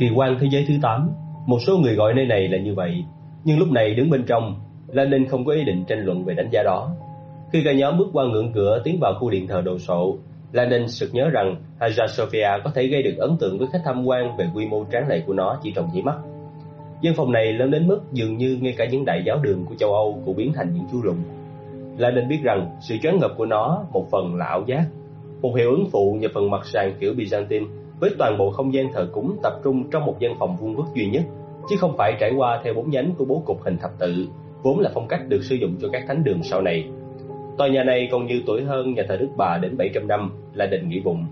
Kỳ quan thế giới thứ 8 Một số người gọi nơi này là như vậy. Nhưng lúc này đứng bên trong Lenin không có ý định tranh luận về đánh giá đó. Khi cả nhóm bước qua ngưỡng cửa tiến vào khu điện thờ đồ sộ Lenin sực nhớ rằng Hagia Sophia có thể gây được ấn tượng với khách tham quan về quy mô tráng lệ của nó chỉ trong nháy mắt. Dân phòng này lớn đến mức dường như ngay cả những đại giáo đường của châu Âu cũng biến thành những chú lùng Lenin biết rằng sự choáng ngợp của nó một phần là ảo giác, một hiệu ứng phụ nhờ phần mặt sàn kiểu Byzantine với toàn bộ không gian thờ cúng tập trung trong một gian phòng vuông vức duy nhất, chứ không phải trải qua theo bốn nhánh của bố cục hình thập tự, vốn là phong cách được sử dụng cho các thánh đường sau này. Tòa nhà này còn nhiều tuổi hơn nhà thờ Đức Bà đến 700 năm là đình nghỉ bụng.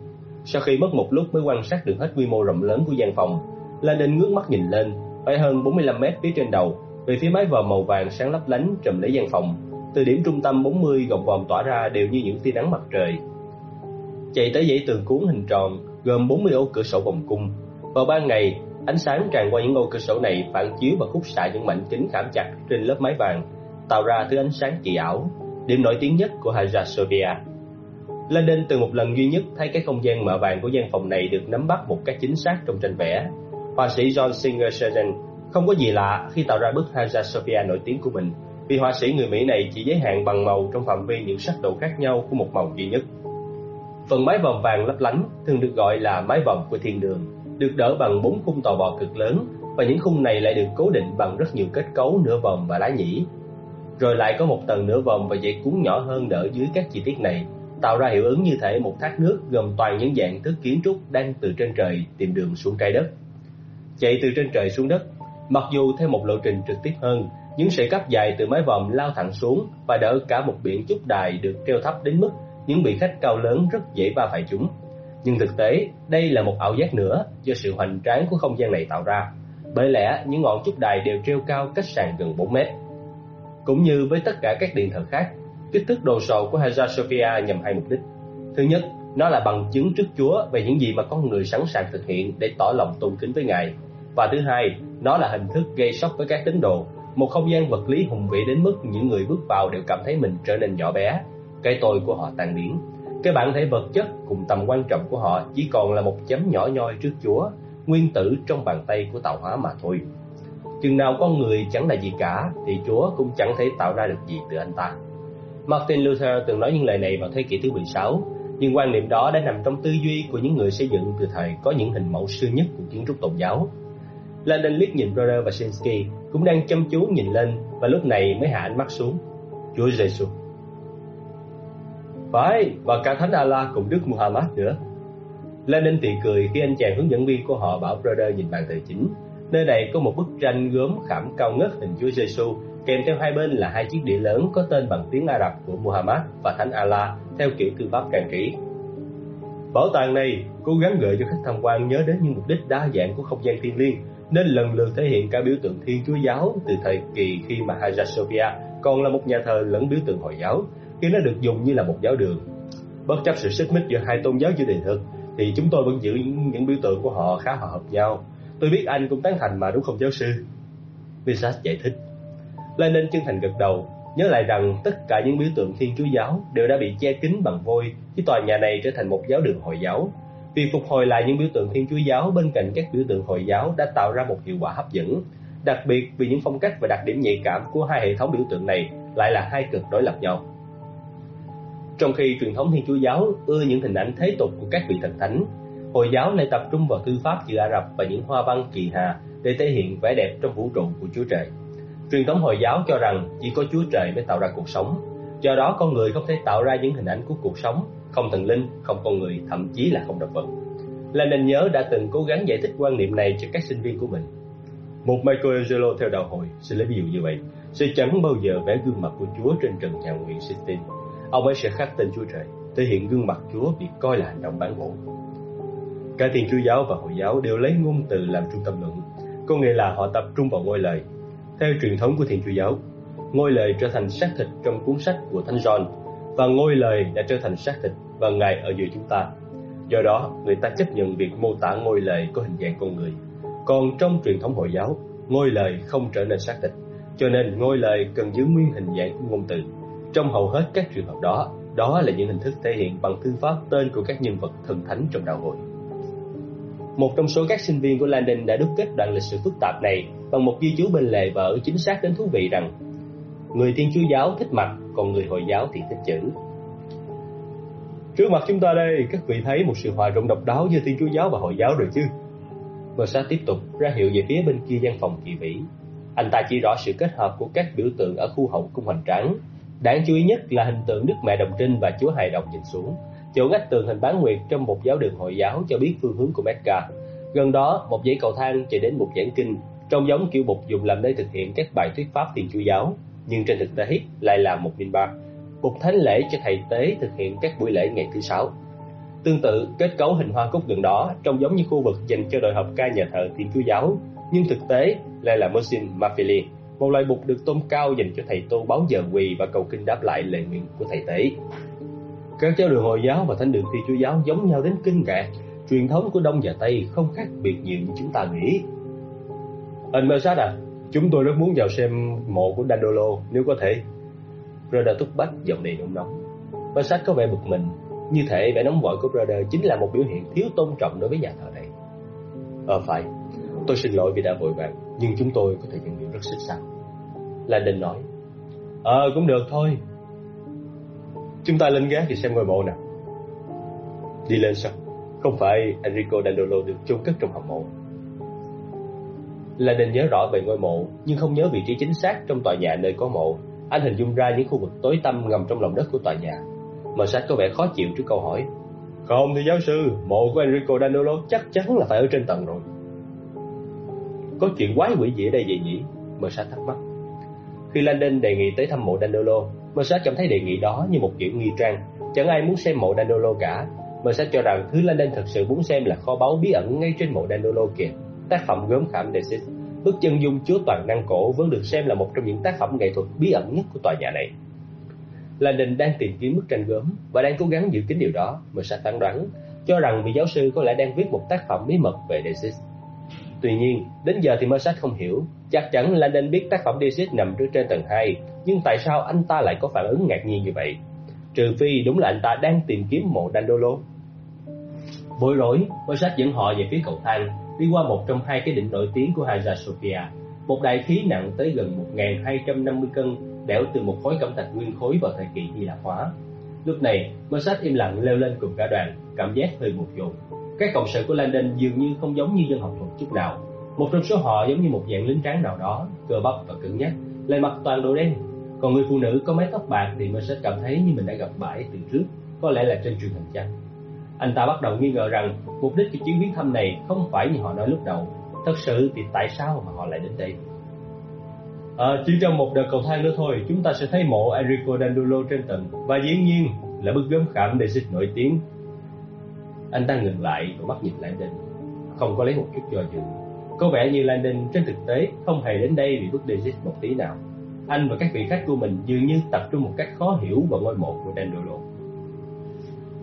Sau khi mất một lúc mới quan sát được hết quy mô rộng lớn của gian phòng, La Đinh ngước mắt nhìn lên, phải hơn 45 mét phía trên đầu, về phía mái vòm màu vàng sáng lấp lánh trùm lấy gian phòng. Từ điểm trung tâm 40 gọng vòm tỏa ra đều như những tia nắng mặt trời. Chạy tới dãy tường cuốn hình tròn, gồm 40 ô cửa sổ vòng cung. Vào ban ngày, ánh sáng tràn qua những ô cửa sổ này phản chiếu và khúc xạ những mảnh kính khảm chặt trên lớp mái vàng, tạo ra thứ ánh sáng kỳ ảo, điểm nổi tiếng nhất của Hagia Sophia. London từ một lần duy nhất thấy cái không gian mờ vàng của gian phòng này được nắm bắt một cách chính xác trong tranh vẽ. Họa sĩ John Singer Sargent không có gì lạ khi tạo ra bức Hagia Sophia nổi tiếng của mình, vì họa sĩ người Mỹ này chỉ giới hạn bằng màu trong phạm vi những sắc độ khác nhau của một màu duy nhất. Phần mái vòm vàng lấp lánh thường được gọi là mái vòm của thiên đường, được đỡ bằng bốn khung tò bò cực lớn và những khung này lại được cố định bằng rất nhiều kết cấu nửa vòm và lá nhĩ. Rồi lại có một tầng nửa vòm và dãy cuốn nhỏ hơn đỡ dưới các chi tiết này, tạo ra hiệu ứng như thể một thác nước gồm toàn những dạng thức kiến trúc đang từ trên trời tìm đường xuống trái đất. Chạy từ trên trời xuống đất, mặc dù theo một lộ trình trực tiếp hơn, những sợi cáp dài từ mái vòm lao thẳng xuống và đỡ cả một biển chúc đài được treo thấp đến mức những vị khách cao lớn rất dễ va phải chúng. Nhưng thực tế, đây là một ảo giác nữa do sự hoành tráng của không gian này tạo ra. Bởi lẽ những ngọn trúc đài đều treo cao cách sàn gần 4 mét. Cũng như với tất cả các điện thờ khác, kích thước đồ sộ của Hagia Sophia nhằm hai mục đích. Thứ nhất, nó là bằng chứng trước Chúa về những gì mà con người sẵn sàng thực hiện để tỏ lòng tôn kính với Ngài. Và thứ hai, nó là hình thức gây sốc với các tín đồ, một không gian vật lý hùng vĩ đến mức những người bước vào đều cảm thấy mình trở nên nhỏ bé, cái tôi của họ tan biến. Cái bản thể vật chất cùng tầm quan trọng của họ chỉ còn là một chấm nhỏ nhoi trước Chúa, nguyên tử trong bàn tay của tạo hóa mà thôi. Chừng nào con người chẳng là gì cả thì Chúa cũng chẳng thể tạo ra được gì từ anh ta. Martin Luther từng nói những lời này vào thế kỷ thứ 16, nhưng quan niệm đó đã nằm trong tư duy của những người xây dựng từ thời có những hình mẫu xưa nhất của kiến trúc tôn giáo. Landon liếc nhìn Brother và cũng đang chăm chú nhìn lên và lúc này mới hạ ánh mắt xuống. Chúa Giêsu. Phải, và cả Thánh Allah cùng Đức Muhammad nữa. Lenin thì cười khi anh chàng hướng dẫn viên của họ bảo Brother nhìn bàn thờ chính. Nơi này có một bức tranh gốm khảm cao ngất hình Chúa Giêsu kèm theo hai bên là hai chiếc đĩa lớn có tên bằng tiếng Ả Rập của Muhammad và Thánh Allah theo kiểu thư pháp càng kỹ. Bảo tàng này cố gắng gợi cho khách tham quan nhớ đến những mục đích đa dạng của không gian thiên liêng, nên lần lượt thể hiện cả biểu tượng Thiên Chúa giáo từ thời kỳ khi mà Hagia Sophia còn là một nhà thờ lẫn biểu tượng Hồi giáo, khi nó được dùng như là một giáo đường. Bất chấp sự xích mích giữa hai tôn giáo chưa đề thực, thì chúng tôi vẫn giữ những, những biểu tượng của họ khá hòa hợp nhau. Tôi biết anh cũng tán thành mà đúng không giáo sư? Visas giải thích. Lenin chân thành gật đầu, nhớ lại rằng tất cả những biểu tượng Thiên Chúa giáo đều đã bị che kín bằng vôi khi tòa nhà này trở thành một giáo đường Hồi giáo. Việc phục hồi lại những biểu tượng Thiên Chúa giáo bên cạnh các biểu tượng Hồi giáo đã tạo ra một hiệu quả hấp dẫn, đặc biệt vì những phong cách và đặc điểm nhạy cảm của hai hệ thống biểu tượng này lại là hai cực đối lập nhau. Trong khi truyền thống Thiên Chúa giáo ưa những hình ảnh thế tục của các vị thần thánh, Hồi giáo lại tập trung vào thư pháp chữ Ả Rập và những hoa văn kỳ hà để thể hiện vẻ đẹp trong vũ trụ của Chúa Trời. Truyền thống Hồi giáo cho rằng chỉ có Chúa Trời mới tạo ra cuộc sống, do đó con người không thể tạo ra những hình ảnh của cuộc sống, không thần linh, không con người, thậm chí là không động vật. Lenin nhớ đã từng cố gắng giải thích quan niệm này cho các sinh viên của mình. Một Michelangelo theo đạo hồi sẽ lấy ví dụ như vậy, sẽ chẳng bao giờ vẽ gương mặt của Chúa trên trần nhà nguyện Sistine. Ông ấy sẽ khắc tên Chúa Trời, thể hiện gương mặt Chúa bị coi là hành động bản bổ. Cả Thiên Chúa giáo và Hồi giáo đều lấy ngôn từ làm trung tâm luận, có nghĩa là họ tập trung vào ngôi lời, theo truyền thống của Thiên Chúa giáo, ngôi lời trở thành xác thịt trong cuốn sách của Thánh John và ngôi lời đã trở thành xác thịt và Ngài ở giữa chúng ta. Do đó, người ta chấp nhận việc mô tả ngôi lời có hình dạng con người. Còn trong truyền thống Hồi giáo, ngôi lời không trở nên xác thịt, cho nên ngôi lời cần giữ nguyên hình dạng của ngôn từ. Trong hầu hết các trường hợp đó, đó là những hình thức thể hiện bằng thư pháp tên của các nhân vật thần thánh trong đạo hội. Một trong số các sinh viên của Landon đã đúc kết đoạn lịch sử phức tạp này bằng một ghi chú bên lề vở chính xác đến thú vị rằng người Thiên Chúa giáo thích mặt, còn người Hồi giáo thì thích chữ. Trước mặt chúng ta đây, các vị thấy một sự hòa rộng độc đáo giữa Thiên Chúa giáo và Hồi giáo rồi chứ? Versailles tiếp tục ra hiệu về phía bên kia gian phòng kỳ vĩ. Anh ta chỉ rõ sự kết hợp của các biểu tượng ở khu hậu cung hoành tráng. Đáng chú ý nhất là hình tượng Đức Mẹ Đồng Trinh và Chúa Hài Đồng nhìn xuống. Chỗ ngách tường hình bán nguyệt trong một giáo đường Hồi giáo cho biết phương hướng của Mecca. Gần đó, một dãy cầu thang chạy đến một giảng kinh, trông giống kiểu bục dùng làm nơi thực hiện các bài thuyết pháp Thiên Chúa giáo, nhưng trên thực tế lại là một minbar, một thánh lễ cho thầy tế thực hiện các buổi lễ ngày thứ sáu. Tương tự, kết cấu hình hoa cúc gần đó trông giống như khu vực dành cho đội hợp ca nhà thờ Thiên Chúa giáo, nhưng thực tế lại là mosin Mafili, một loại bục được tôn cao dành cho thầy tu báo giờ quỳ và cầu kinh đáp lại lời nguyện của thầy tế. Các giáo đường Hồi giáo và thánh đường Thiên Chúa giáo giống nhau đến kinh ngạc, truyền thống của Đông và Tây không khác biệt nhiều như chúng ta nghĩ. Anh Mersad à, chúng tôi rất muốn vào xem mộ của Dandolo nếu có thể. Brother thúc bách giọng đầy nóng nóng. Mersad có vẻ bực mình như thể vẻ nóng vội của Brother chính là một biểu hiện thiếu tôn trọng đối với nhà thờ này. Ờ phải, tôi xin lỗi vì đã vội vàng, nhưng chúng tôi có thể nhận được rất xích sao. Landon nói, Ờ cũng được thôi. Chúng ta lên ghé thì xem ngôi mộ nào. Đi lên sao? Không phải Enrico Dandolo được chôn cất trong hầm mộ. Landon nhớ rõ về ngôi mộ, nhưng không nhớ vị trí chính xác trong tòa nhà nơi có mộ. Anh hình dung ra những khu vực tối tăm ngầm trong lòng đất của tòa nhà mà sách có vẻ khó chịu trước câu hỏi Không thì giáo sư Mộ của Enrico Dandolo chắc chắn là phải ở trên tầng rồi có chuyện quái quỷ gì ở đây vậy nhỉ? Mersa thắc mắc. Khi Landon đề nghị tới thăm mộ Dandolo Mersa cảm thấy đề nghị đó như một kiểu nghi trang. Chẳng ai muốn xem mộ Dandolo cả. Mersa cho rằng thứ Landon thật sự muốn xem là kho báu bí ẩn ngay trên mộ Dandolo kìa. Tác phẩm gớm khảm Desis Bức chân dung chúa toàn năng cổ vẫn được xem là một trong những tác phẩm nghệ thuật bí ẩn nhất của tòa nhà này. Landon đang tìm kiếm bức tranh gốm và đang cố gắng giữ kín điều đó. Mersa phán đoán, cho rằng vị giáo sư có lẽ đang viết một tác phẩm bí mật về Desis. Tuy nhiên, đến giờ thì Mersak không hiểu, chắc chắn Landon biết tác phẩm Desis nằm trước trên tầng 2, nhưng tại sao anh ta lại có phản ứng ngạc nhiên như vậy? Trừ phi đúng là anh ta đang tìm kiếm mộ Dandolo. Bối rối, Mersak dẫn họ về phía cầu thang, đi qua một trong hai cái đỉnh nổi tiếng của Hagia Sophia, một đại khí nặng tới gần 1.250 cân đẽo từ một khối cẩm thạch nguyên khối vào thời kỳ Hy Lạp hóa. Lúc này, Mossad im lặng leo lên cùng cả đoàn, cảm giác hơi buồn dồn. Các cộng sự của Landon dường như không giống như dân học thuật chút nào. Một trong số họ giống như một dạng lính tráng nào đó, cơ bắp và cứng nhắc, lại mặc toàn đồ đen. Còn người phụ nữ có mái tóc bạc thì mình sẽ cảm thấy như mình đã gặp bãi từ trước, có lẽ là trên truyền hình chăng. Anh ta bắt đầu nghi ngờ rằng mục đích của chuyến viếng thăm này không phải như họ nói lúc đầu. Thật sự thì tại sao mà họ lại đến đây? À, chỉ trong một đợt cầu thang nữa thôi, chúng ta sẽ thấy mộ Enrico Dandolo trên tầng và dĩ nhiên là bức gốm khảm để dịch nổi tiếng. Anh ta ngừng lại và mắt nhìn Landon, không có lấy một chút do dự. Có vẻ như Landon trên thực tế không hề đến đây vì bức Daisy một tí nào. Anh và các vị khách của mình dường như tập trung một cách khó hiểu vào ngôi mộ của Dandolo.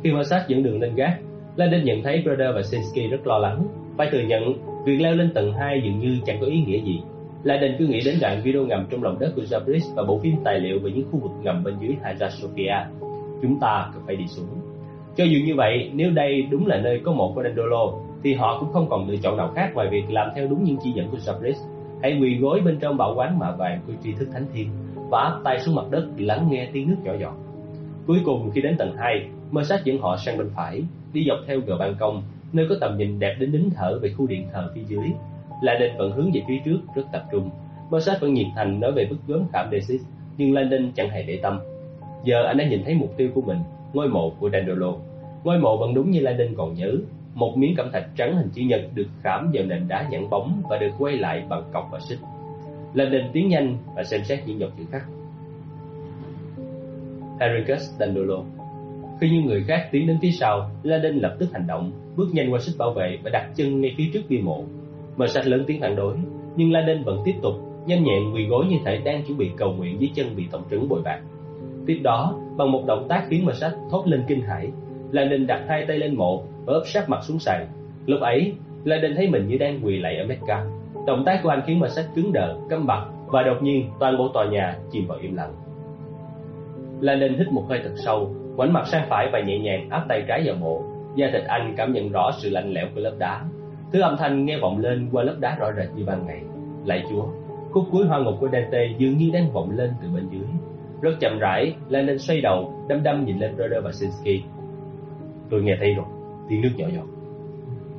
Khi quan sát dẫn đường lên gác, Landon nhận thấy Brother và Sinsky rất lo lắng. Phải thừa nhận, việc leo lên tầng 2 dường như chẳng có ý nghĩa gì Landon cứ nghĩ đến đoạn video ngầm trong lòng đất của Jabris và bộ phim tài liệu về những khu vực ngầm bên dưới Hagia Sophia. Chúng ta cần phải đi xuống. Cho dù như vậy, nếu đây đúng là nơi có mộ của Dandolo, thì họ cũng không còn lựa chọn nào khác ngoài việc làm theo đúng những chỉ dẫn của Sabris. Hãy quỳ gối bên trong bảo quán mạ vàng của tri thức thánh thiên và áp tay xuống mặt đất lắng nghe tiếng nước nhỏ giọt. Cuối cùng khi đến tầng 2, Mơ sát dẫn họ sang bên phải, đi dọc theo gờ ban công, nơi có tầm nhìn đẹp đến nín thở về khu điện thờ phía dưới Landon vẫn hướng về phía trước rất tập trung. Mossad vẫn nhiệt thành nói về bức gớm khảm Desis, nhưng Landon chẳng hề để tâm. Giờ anh đã nhìn thấy mục tiêu của mình, ngôi mộ của Dandolo. Ngôi mộ vẫn đúng như Landon còn nhớ, một miếng cẩm thạch trắng hình chữ nhật được khảm vào nền đá nhẵn bóng và được quay lại bằng cọc và xích. Landon tiến nhanh và xem xét những dòng chữ khắc. Henricus Dandolo Khi những người khác tiến đến phía sau, Landon lập tức hành động, bước nhanh qua xích bảo vệ và đặt chân ngay phía trước bia mộ. Mờ sạch lớn tiếng phản đối, nhưng La Đinh vẫn tiếp tục nhanh nhẹn quỳ gối như thể đang chuẩn bị cầu nguyện dưới chân bị tổng trứng bội bạc. Tiếp đó, bằng một động tác khiến mà Sách thốt lên kinh hãi, La Đinh đặt hai tay lên mộ và ấp sát mặt xuống sàn. Lúc ấy, La Đinh thấy mình như đang quỳ lạy ở Mecca. Động tác của anh khiến mà Sách cứng đờ, câm bặt và đột nhiên toàn bộ tòa nhà chìm vào im lặng. La Đinh hít một hơi thật sâu, ngoảnh mặt sang phải và nhẹ nhàng áp tay trái vào mộ. Da thịt anh cảm nhận rõ sự lạnh lẽo của lớp đá Thứ âm thanh nghe vọng lên qua lớp đá rõ rệt như ban ngày. Lạy Chúa, khúc cuối hoa ngục của Dante dường như đang vọng lên từ bên dưới. Rất chậm rãi, Lenin xoay đầu, đăm đăm nhìn lên Roder và Sinsky. Tôi nghe thấy rồi, tiếng nước nhỏ giọt.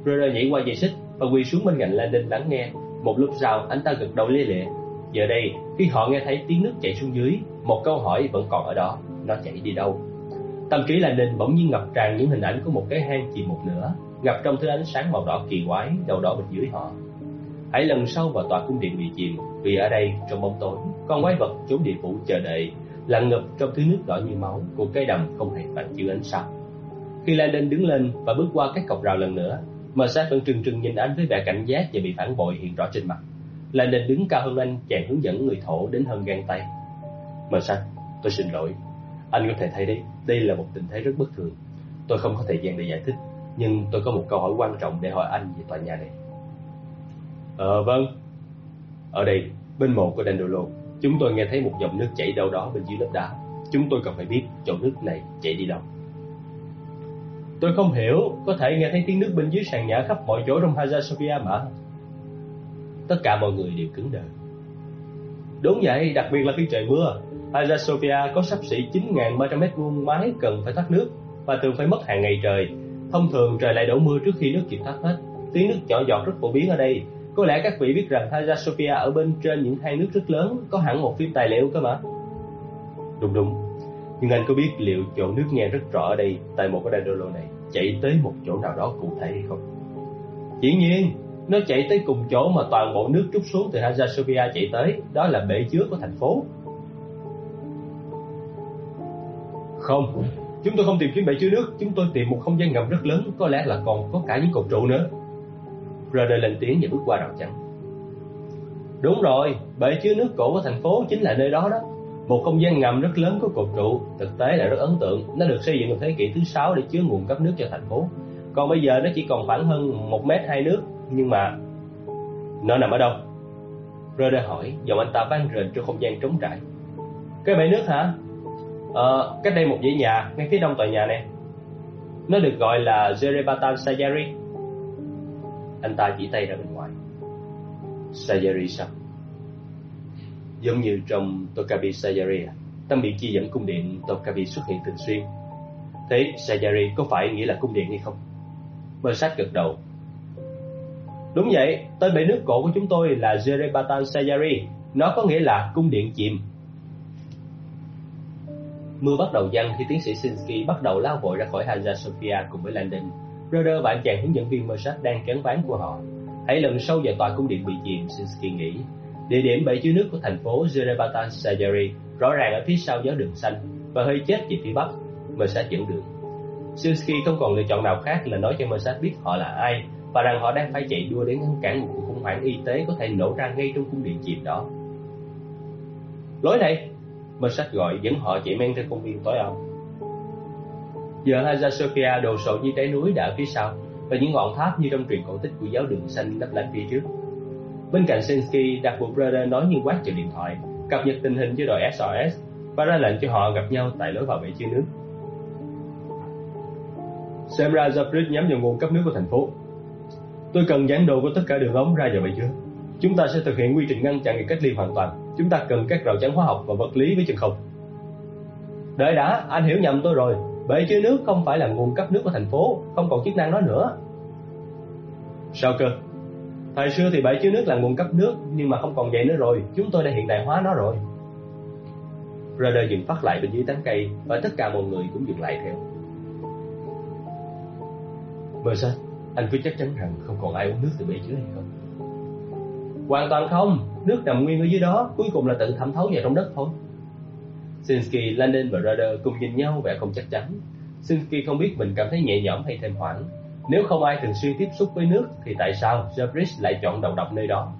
Roder nhảy qua dây xích và quỳ xuống bên cạnh Lenin lắng nghe. Một lúc sau, anh ta gật đầu lia lịa. Giờ đây, khi họ nghe thấy tiếng nước chảy xuống dưới, một câu hỏi vẫn còn ở đó, nó chảy đi đâu? Tâm trí Lenin bỗng nhiên ngập tràn những hình ảnh của một cái hang chìm một nửa, ngập trong thứ ánh sáng màu đỏ kỳ quái đầu đó bên dưới họ. Hãy lần sau vào tòa cung điện bị chìm, vì ở đây trong bóng tối, con quái vật trốn địa phủ chờ đợi, lặn ngập trong thứ nước đỏ như máu của cây đầm không hề phản chiếu ánh sáng. Khi Landon đứng lên và bước qua các cọc rào lần nữa, Mercer vẫn trừng trừng nhìn anh với vẻ cảnh giác và bị phản bội hiện rõ trên mặt. Landon đứng cao hơn anh, chàng hướng dẫn người thổ đến hơn gan tay. Mercer, tôi xin lỗi. Anh có thể thấy đấy, đây là một tình thế rất bất thường. Tôi không có thời gian để giải thích, nhưng tôi có một câu hỏi quan trọng để hỏi anh về tòa nhà này. Ờ vâng. Ở đây, bên mộ của Dandolo, chúng tôi nghe thấy một dòng nước chảy đâu đó bên dưới lớp đá. Chúng tôi cần phải biết chỗ nước này chảy đi đâu. Tôi không hiểu, có thể nghe thấy tiếng nước bên dưới sàn nhà khắp mọi chỗ trong Hagia Sophia mà. Tất cả mọi người đều cứng đờ. Đúng vậy, đặc biệt là khi trời mưa. Hagia Sophia có sắp xỉ 9.300 mét vuông mái cần phải thoát nước và thường phải mất hàng ngày trời. Thông thường trời lại đổ mưa trước khi nước kịp thoát hết. Tiếng nước nhỏ giọt rất phổ biến ở đây. Có lẽ các vị biết rằng Hagia Sophia ở bên trên những hang nước rất lớn, có hẳn một phim tài liệu cơ mà. Đúng đúng, nhưng anh có biết liệu chỗ nước nghe rất rõ ở đây tại một cái đô lô này chạy tới một chỗ nào đó cụ thể hay không? Dĩ nhiên, nó chạy tới cùng chỗ mà toàn bộ nước trút xuống từ Hagia Sophia chạy tới, đó là bể chứa của thành phố. Không, chúng tôi không tìm kiếm bể chứa nước, chúng tôi tìm một không gian ngầm rất lớn, có lẽ là còn có cả những cột trụ nữa. Raider lên tiếng và bước qua rào chắn. Đúng rồi, bể chứa nước cổ của thành phố chính là nơi đó đó. Một không gian ngầm rất lớn của cột trụ, thực tế là rất ấn tượng. Nó được xây dựng vào thế kỷ thứ sáu để chứa nguồn cấp nước cho thành phố. Còn bây giờ nó chỉ còn khoảng hơn một mét hai nước, nhưng mà nó nằm ở đâu? Raider hỏi, giọng anh ta vang rền trong không gian trống trải. Cái bể nước hả? Ờ, cách đây một dãy nhà, ngay phía đông tòa nhà này. Nó được gọi là Jerebatan Sayari. Anh ta chỉ tay ra bên ngoài. Sayari sao? Giống như trong Tokabi Sayari? Tâm biện chi dẫn cung điện Tokabi xuất hiện thường xuyên. Thế Sayari có phải nghĩa là cung điện hay không? Bơ sát gật đầu. Đúng vậy, tên bể nước cổ của chúng tôi là Jerebatan Sayari. Nó có nghĩa là cung điện chìm. Mưa bắt đầu giăng khi tiến sĩ Sinsky bắt đầu lao vội ra khỏi Hagia Sophia cùng với Landon. Röder và anh chàng hướng dẫn viên Mersat đang kéo ván của họ. Hãy lần sâu vào tòa cung điện bị chìm, Sinsky nghĩ. Địa điểm bể chứa nước của thành phố Jerebatan Sayari rõ ràng ở phía sau gió đường xanh và hơi chết về phía bắc. Mersat dẫn đường. Sinsky không còn lựa chọn nào khác là nói cho Mersat biết họ là ai và rằng họ đang phải chạy đua để ngăn cản một cuộc khủng hoảng y tế có thể nổ ra ngay trong cung điện chìm đó. Lối này, Mersat gọi dẫn họ chạy men theo công viên tối om. Giờ Hagia Sophia đồ sộ như trái núi đã ở phía sau và những ngọn tháp như trong truyền cổ tích của giáo đường xanh đắp lánh phía trước. Bên cạnh Sinsky, đặt vụ brother nói như quát trên điện thoại, cập nhật tình hình với đội SOS và ra lệnh cho họ gặp nhau tại lối vào bể chứa nước. Xem ra Zaprid nhắm vào nguồn cấp nước của thành phố. Tôi cần dán đồ của tất cả đường ống ra vào bể chứa. Chúng ta sẽ thực hiện quy trình ngăn chặn việc cách ly hoàn toàn. Chúng ta cần các rào chắn hóa học và vật lý với chân không. Đợi đã, anh hiểu nhầm tôi rồi. Bể chứa nước không phải là nguồn cấp nước của thành phố, không còn chức năng đó nữa. Sao cơ? Thời xưa thì bể chứa nước là nguồn cấp nước, nhưng mà không còn vậy nữa rồi, chúng tôi đã hiện đại hóa nó rồi. Raider dừng phát lại bên dưới tán cây và tất cả mọi người cũng dừng lại theo. Mercer, anh cứ chắc chắn rằng không còn ai uống nước từ bể chứa hay không? Hoàn toàn không, nước nằm nguyên ở dưới đó, cuối cùng là tự thẩm thấu vào trong đất thôi. Sinsky, Lenin và Raider cùng nhìn nhau vẻ không chắc chắn. Sinsky không biết mình cảm thấy nhẹ nhõm hay thêm hoảng. Nếu không ai thường xuyên tiếp xúc với nước thì tại sao Jabris lại chọn đầu độc nơi đó?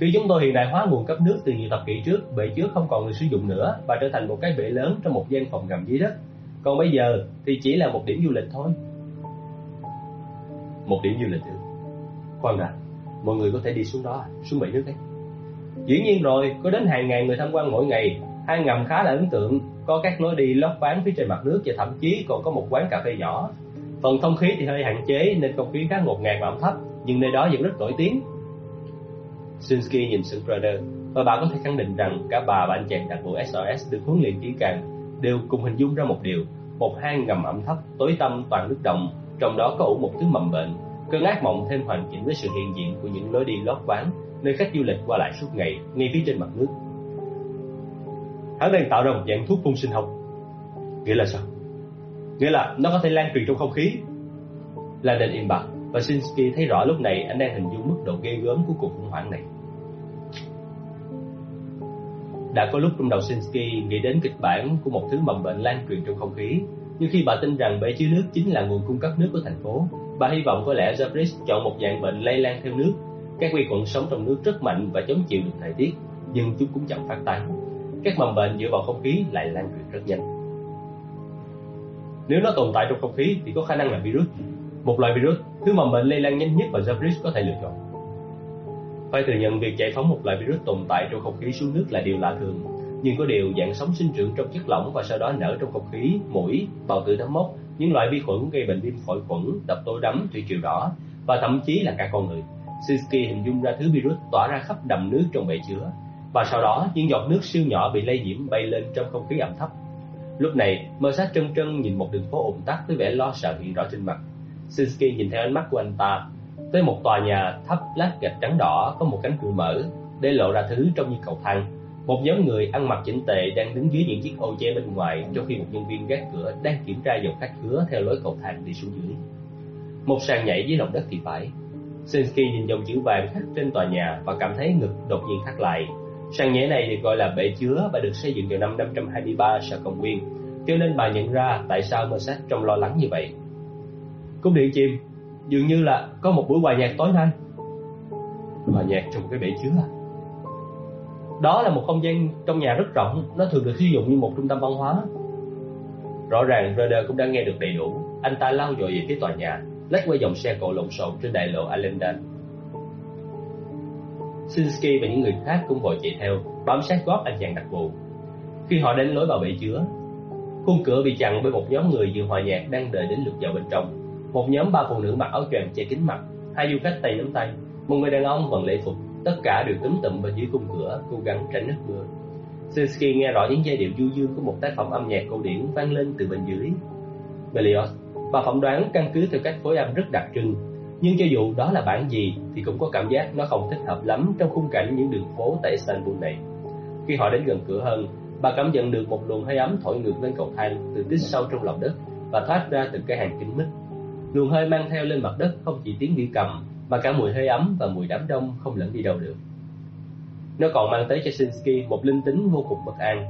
Khi chúng tôi hiện đại hóa nguồn cấp nước từ nhiều thập kỷ trước, bể chứa không còn được sử dụng nữa và trở thành một cái bể lớn trong một gian phòng ngầm dưới đất. Còn bây giờ thì chỉ là một điểm du lịch thôi. Một điểm du lịch ư? Khoan đã, à, mọi người có thể đi xuống đó, xuống bể nước đấy. Dĩ nhiên rồi, có đến hàng ngàn người tham quan mỗi ngày. Hang ngầm khá là ấn tượng, có các lối đi lót ván phía trên mặt nước và thậm chí còn có một quán cà phê nhỏ. Phần thông khí thì hơi hạn chế nên không khí khá ngột ngạt và ẩm thấp, nhưng nơi đó vẫn rất nổi tiếng. Sinsky nhìn sự Brother và bà có thể khẳng định rằng cả bà và anh chàng đặc vụ SOS được huấn luyện kỹ càng đều cùng hình dung ra một điều, một hang ngầm ẩm thấp, tối tăm toàn nước động, trong đó có ủ một thứ mầm bệnh, cơn ác mộng thêm hoàn chỉnh với sự hiện diện của những lối đi lót ván, nơi khách du lịch qua lại suốt ngày ngay phía trên mặt nước. Hắn đang tạo ra một dạng thuốc phun sinh học. Nghĩa là sao? Nghĩa là nó có thể lan truyền trong không khí. Landon im bặt và Sinsky thấy rõ lúc này anh đang hình dung mức độ ghê gớm của cuộc khủng hoảng này. Đã có lúc trong đầu Sinsky nghĩ đến kịch bản của một thứ mầm bệnh lan truyền trong không khí, nhưng khi bà tin rằng bể chứa nước chính là nguồn cung cấp nước của thành phố, bà hy vọng có lẽ Zabris chọn một dạng bệnh lây lan theo nước. Các vi khuẩn sống trong nước rất mạnh và chống chịu được thời tiết, nhưng chúng cũng chậm phát tán. Các mầm bệnh dựa vào không khí lại lan truyền rất nhanh. Nếu nó tồn tại trong không khí thì có khả năng là virus. Một loại virus, thứ mầm bệnh lây lan nhanh nhất mà Jabris có thể lựa chọn. Phải thừa nhận việc giải phóng một loại virus tồn tại trong không khí xuống nước là điều lạ thường, nhưng có điều dạng sống sinh trưởng trong chất lỏng và sau đó nở trong không khí, mũi, bào tử nấm mốc, những loại vi khuẩn gây bệnh viêm phổi khuẩn, độc tố đấm, thủy triều đỏ và thậm chí là cả con người. Sinsky hình dung ra thứ virus tỏa ra khắp đầm nước trong bể chứa, và sau đó những giọt nước siêu nhỏ bị lây nhiễm bay lên trong không khí ẩm thấp. Lúc này, mơ sát trân trân nhìn một đường phố ủng tắc với vẻ lo sợ hiện rõ trên mặt. Sinsky nhìn theo ánh mắt của anh ta tới một tòa nhà thấp lát gạch trắng đỏ có một cánh cửa mở để lộ ra thứ trông như cầu thang. Một nhóm người ăn mặc chỉnh tề đang đứng dưới những chiếc ô che bên ngoài trong khi một nhân viên gác cửa đang kiểm tra dòng khách khứa theo lối cầu thang đi xuống dưới. Một sàn nhảy dưới lòng đất thì phải. Sinsky nhìn dòng chữ vàng khắc trên tòa nhà và cảm thấy ngực đột nhiên thắt lại. Sàn nhảy này được gọi là bể chứa và được xây dựng vào năm 523 sau công nguyên, cho nên bà nhận ra tại sao Mercedes trông lo lắng như vậy. Cung điện chìm, dường như là có một buổi hòa nhạc tối nay. Hòa nhạc trong cái bể chứa à? đó là một không gian trong nhà rất rộng nó thường được sử dụng như một trung tâm văn hóa. Rõ ràng Raider cũng đã nghe được đầy đủ. Anh ta lao dội về phía tòa nhà lách qua dòng xe cộ lộn xộn trên đại lộ Allendale Sinsky và những người khác cũng vội chạy theo bám sát gót anh chàng đặc vụ khi họ đến lối vào bể chứa khung cửa bị chặn bởi một nhóm người vừa hòa nhạc đang đợi đến lượt vào bên trong một nhóm ba phụ nữ mặc áo choàng che kín mặt, hai du khách tay nắm tay, một người đàn ông vẫn lễ phục, tất cả đều túm tụm bên dưới khung cửa, cố gắng tránh nước mưa. Sinsky nghe rõ những giai điệu du dương của một tác phẩm âm nhạc cổ điển vang lên từ bên dưới. Berlioz, và phỏng đoán căn cứ theo cách phối âm rất đặc trưng, nhưng cho dù đó là bản gì thì cũng có cảm giác nó không thích hợp lắm trong khung cảnh những đường phố tại Istanbul này. Khi họ đến gần cửa hơn, bà cảm nhận được một luồng hơi ấm thổi ngược lên cầu thang từ tít sâu trong lòng đất và thoát ra từ cái hàng kính mít luồng hơi mang theo lên mặt đất không chỉ tiếng đĩa cầm mà cả mùi hơi ấm và mùi đám đông không lẫn đi đâu được. Nó còn mang tới cho Sinsky một linh tính vô cùng bất an.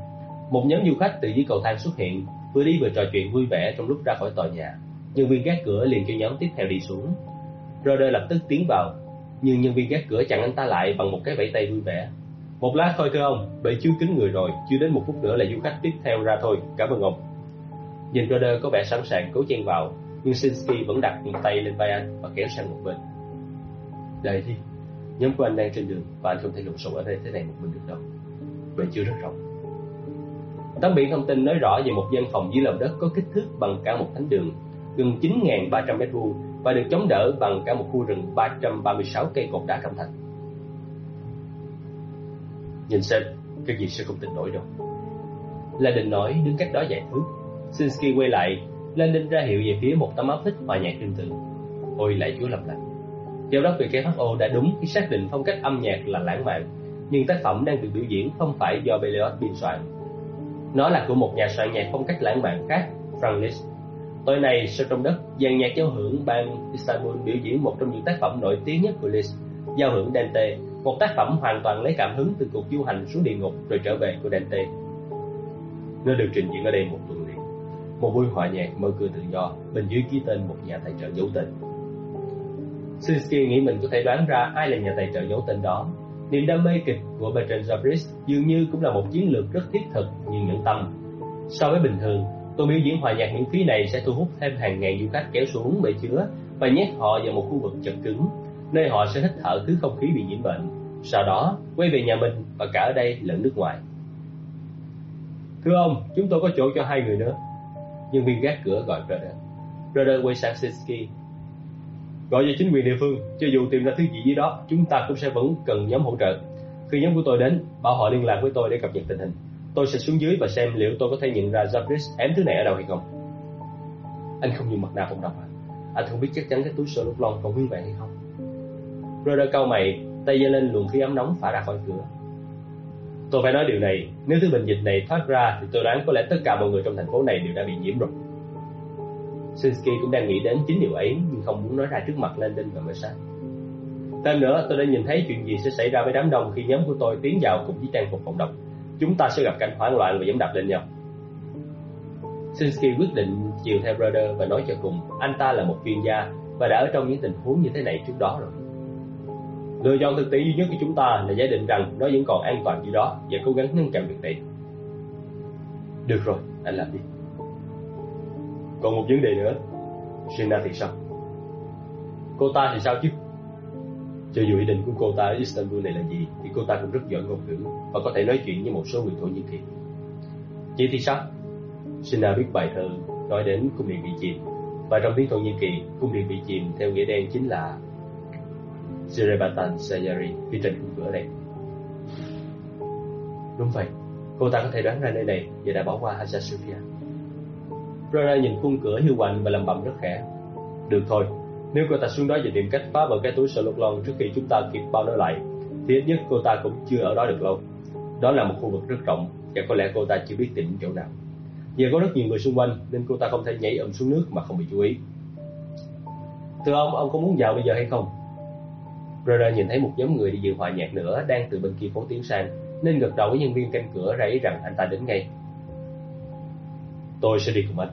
Một nhóm du khách từ dưới cầu thang xuất hiện, vừa đi vừa trò chuyện vui vẻ trong lúc ra khỏi tòa nhà. Nhân viên gác cửa liền cho nhóm tiếp theo đi xuống. Roder lập tức tiến vào, nhưng nhân viên gác cửa chặn anh ta lại bằng một cái vẫy tay vui vẻ. Một lát thôi thưa ông, bể chứa kính người rồi, chưa đến một phút nữa là du khách tiếp theo ra thôi, cảm ơn ông. Nhìn Roder có vẻ sẵn sàng cố chen vào, nhưng Sinsky vẫn đặt một tay lên vai anh và kéo sang một bên. Đây thì, nhóm của anh đang trên đường và anh không thể lục xộn ở đây thế này một mình được đâu. Bể chưa rất rộng. Tấm biển thông tin nói rõ về một gian phòng dưới lòng đất có kích thước bằng cả một thánh đường, gần 9.300 mét vuông và được chống đỡ bằng cả một khu rừng 336 cây cột đá cẩm thạch. Nhìn xem, cái gì sẽ không tin nổi đâu. La Đình nói đứng cách đó vài thước. Sinsky quay lại lên đinh ra hiệu về phía một tấm áo thích hòa nhạc tương tự. Ôi lại chúa lầm lặng. Giám đốc WHO đã đúng khi xác định phong cách âm nhạc là lãng mạn, nhưng tác phẩm đang được biểu diễn không phải do Berlioz biên soạn. Nó là của một nhà soạn nhạc phong cách lãng mạn khác, Franz. Liszt. Tối nay, sâu trong đất, dàn nhạc giao hưởng bang Istanbul biểu diễn một trong những tác phẩm nổi tiếng nhất của Liszt, giao hưởng Dante, một tác phẩm hoàn toàn lấy cảm hứng từ cuộc du hành xuống địa ngục rồi trở về của Dante. Nó được trình diễn ở đây một tuần liền. một buổi hòa nhạc mở cửa tự do bên dưới ký tên một nhà tài trợ dấu tên. Sinsky nghĩ mình có thể đoán ra ai là nhà tài trợ dấu tên đó. Niềm đam mê kịch của Bertrand Zabris dường như cũng là một chiến lược rất thiết thực nhưng nhẫn tâm. So với bình thường, tour biểu diễn hòa nhạc miễn phí này sẽ thu hút thêm hàng ngàn du khách kéo xuống bể chứa và nhét họ vào một khu vực chật cứng, nơi họ sẽ hít thở thứ không khí bị nhiễm bệnh. Sau đó, quay về nhà mình và cả ở đây lẫn nước ngoài. Thưa ông, chúng tôi có chỗ cho hai người nữa nhân viên gác cửa gọi Raider. Rhoda quay sang Sinsky. Gọi cho chính quyền địa phương, cho dù tìm ra thứ gì dưới đó, chúng ta cũng sẽ vẫn cần nhóm hỗ trợ. Khi nhóm của tôi đến, bảo họ liên lạc với tôi để cập nhật tình hình. Tôi sẽ xuống dưới và xem liệu tôi có thể nhận ra Zabris ém thứ này ở đâu hay không. Anh không nhìn mặt nạ phòng độc à? Anh không biết chắc chắn cái túi sơ lúc lon còn nguyên vẹn hay không. Rhoda cau mày, tay giơ lên luồng khí ấm nóng phả ra khỏi cửa. Tôi phải nói điều này, nếu thứ bệnh dịch này thoát ra thì tôi đoán có lẽ tất cả mọi người trong thành phố này đều đã bị nhiễm rồi. Sinsky cũng đang nghĩ đến chính điều ấy nhưng không muốn nói ra trước mặt Landon và Mercer. Thêm nữa, tôi đã nhìn thấy chuyện gì sẽ xảy ra với đám đông khi nhóm của tôi tiến vào cùng với trang phục phòng độc. Chúng ta sẽ gặp cảnh hoảng loạn và dẫm đạp lên nhau. Sinsky quyết định chiều theo Brother và nói cho cùng, anh ta là một chuyên gia và đã ở trong những tình huống như thế này trước đó rồi. Lựa chọn thực tế duy nhất của chúng ta là giả định rằng nó vẫn còn an toàn như đó và cố gắng nâng cao việc này. Được rồi, anh làm đi. Còn một vấn đề nữa, Sina thì sao? Cô ta thì sao chứ? Cho dù ý định của cô ta ở Istanbul này là gì, thì cô ta cũng rất giỏi ngôn ngữ và có thể nói chuyện với một số người Thổ Nhĩ Kỳ. Chỉ thì sắc, Sina biết bài thơ nói đến cung điện bị chìm, và trong tiếng Thổ Nhĩ Kỳ, cung điện bị chìm theo nghĩa đen chính là Zerebatan Sayari phía trên khung cửa này. Đúng vậy, cô ta có thể đoán ra nơi này và đã bỏ qua Hagia Sophia. Rora nhìn khung cửa hiu quạnh và lầm bầm rất khẽ. Được thôi, nếu cô ta xuống đó và tìm cách phá vỡ cái túi sợ lục lon trước khi chúng ta kịp bao nó lại, thì ít nhất cô ta cũng chưa ở đó được lâu. Đó là một khu vực rất rộng và có lẽ cô ta chưa biết tìm chỗ nào. Giờ có rất nhiều người xung quanh nên cô ta không thể nhảy ầm xuống nước mà không bị chú ý. Thưa ông, ông có muốn vào bây giờ hay không? Rhoda nhìn thấy một nhóm người đi dự hòa nhạc nữa đang từ bên kia phố tiến sang, nên gật đầu với nhân viên canh cửa ra ý rằng anh ta đến ngay. Tôi sẽ đi cùng anh.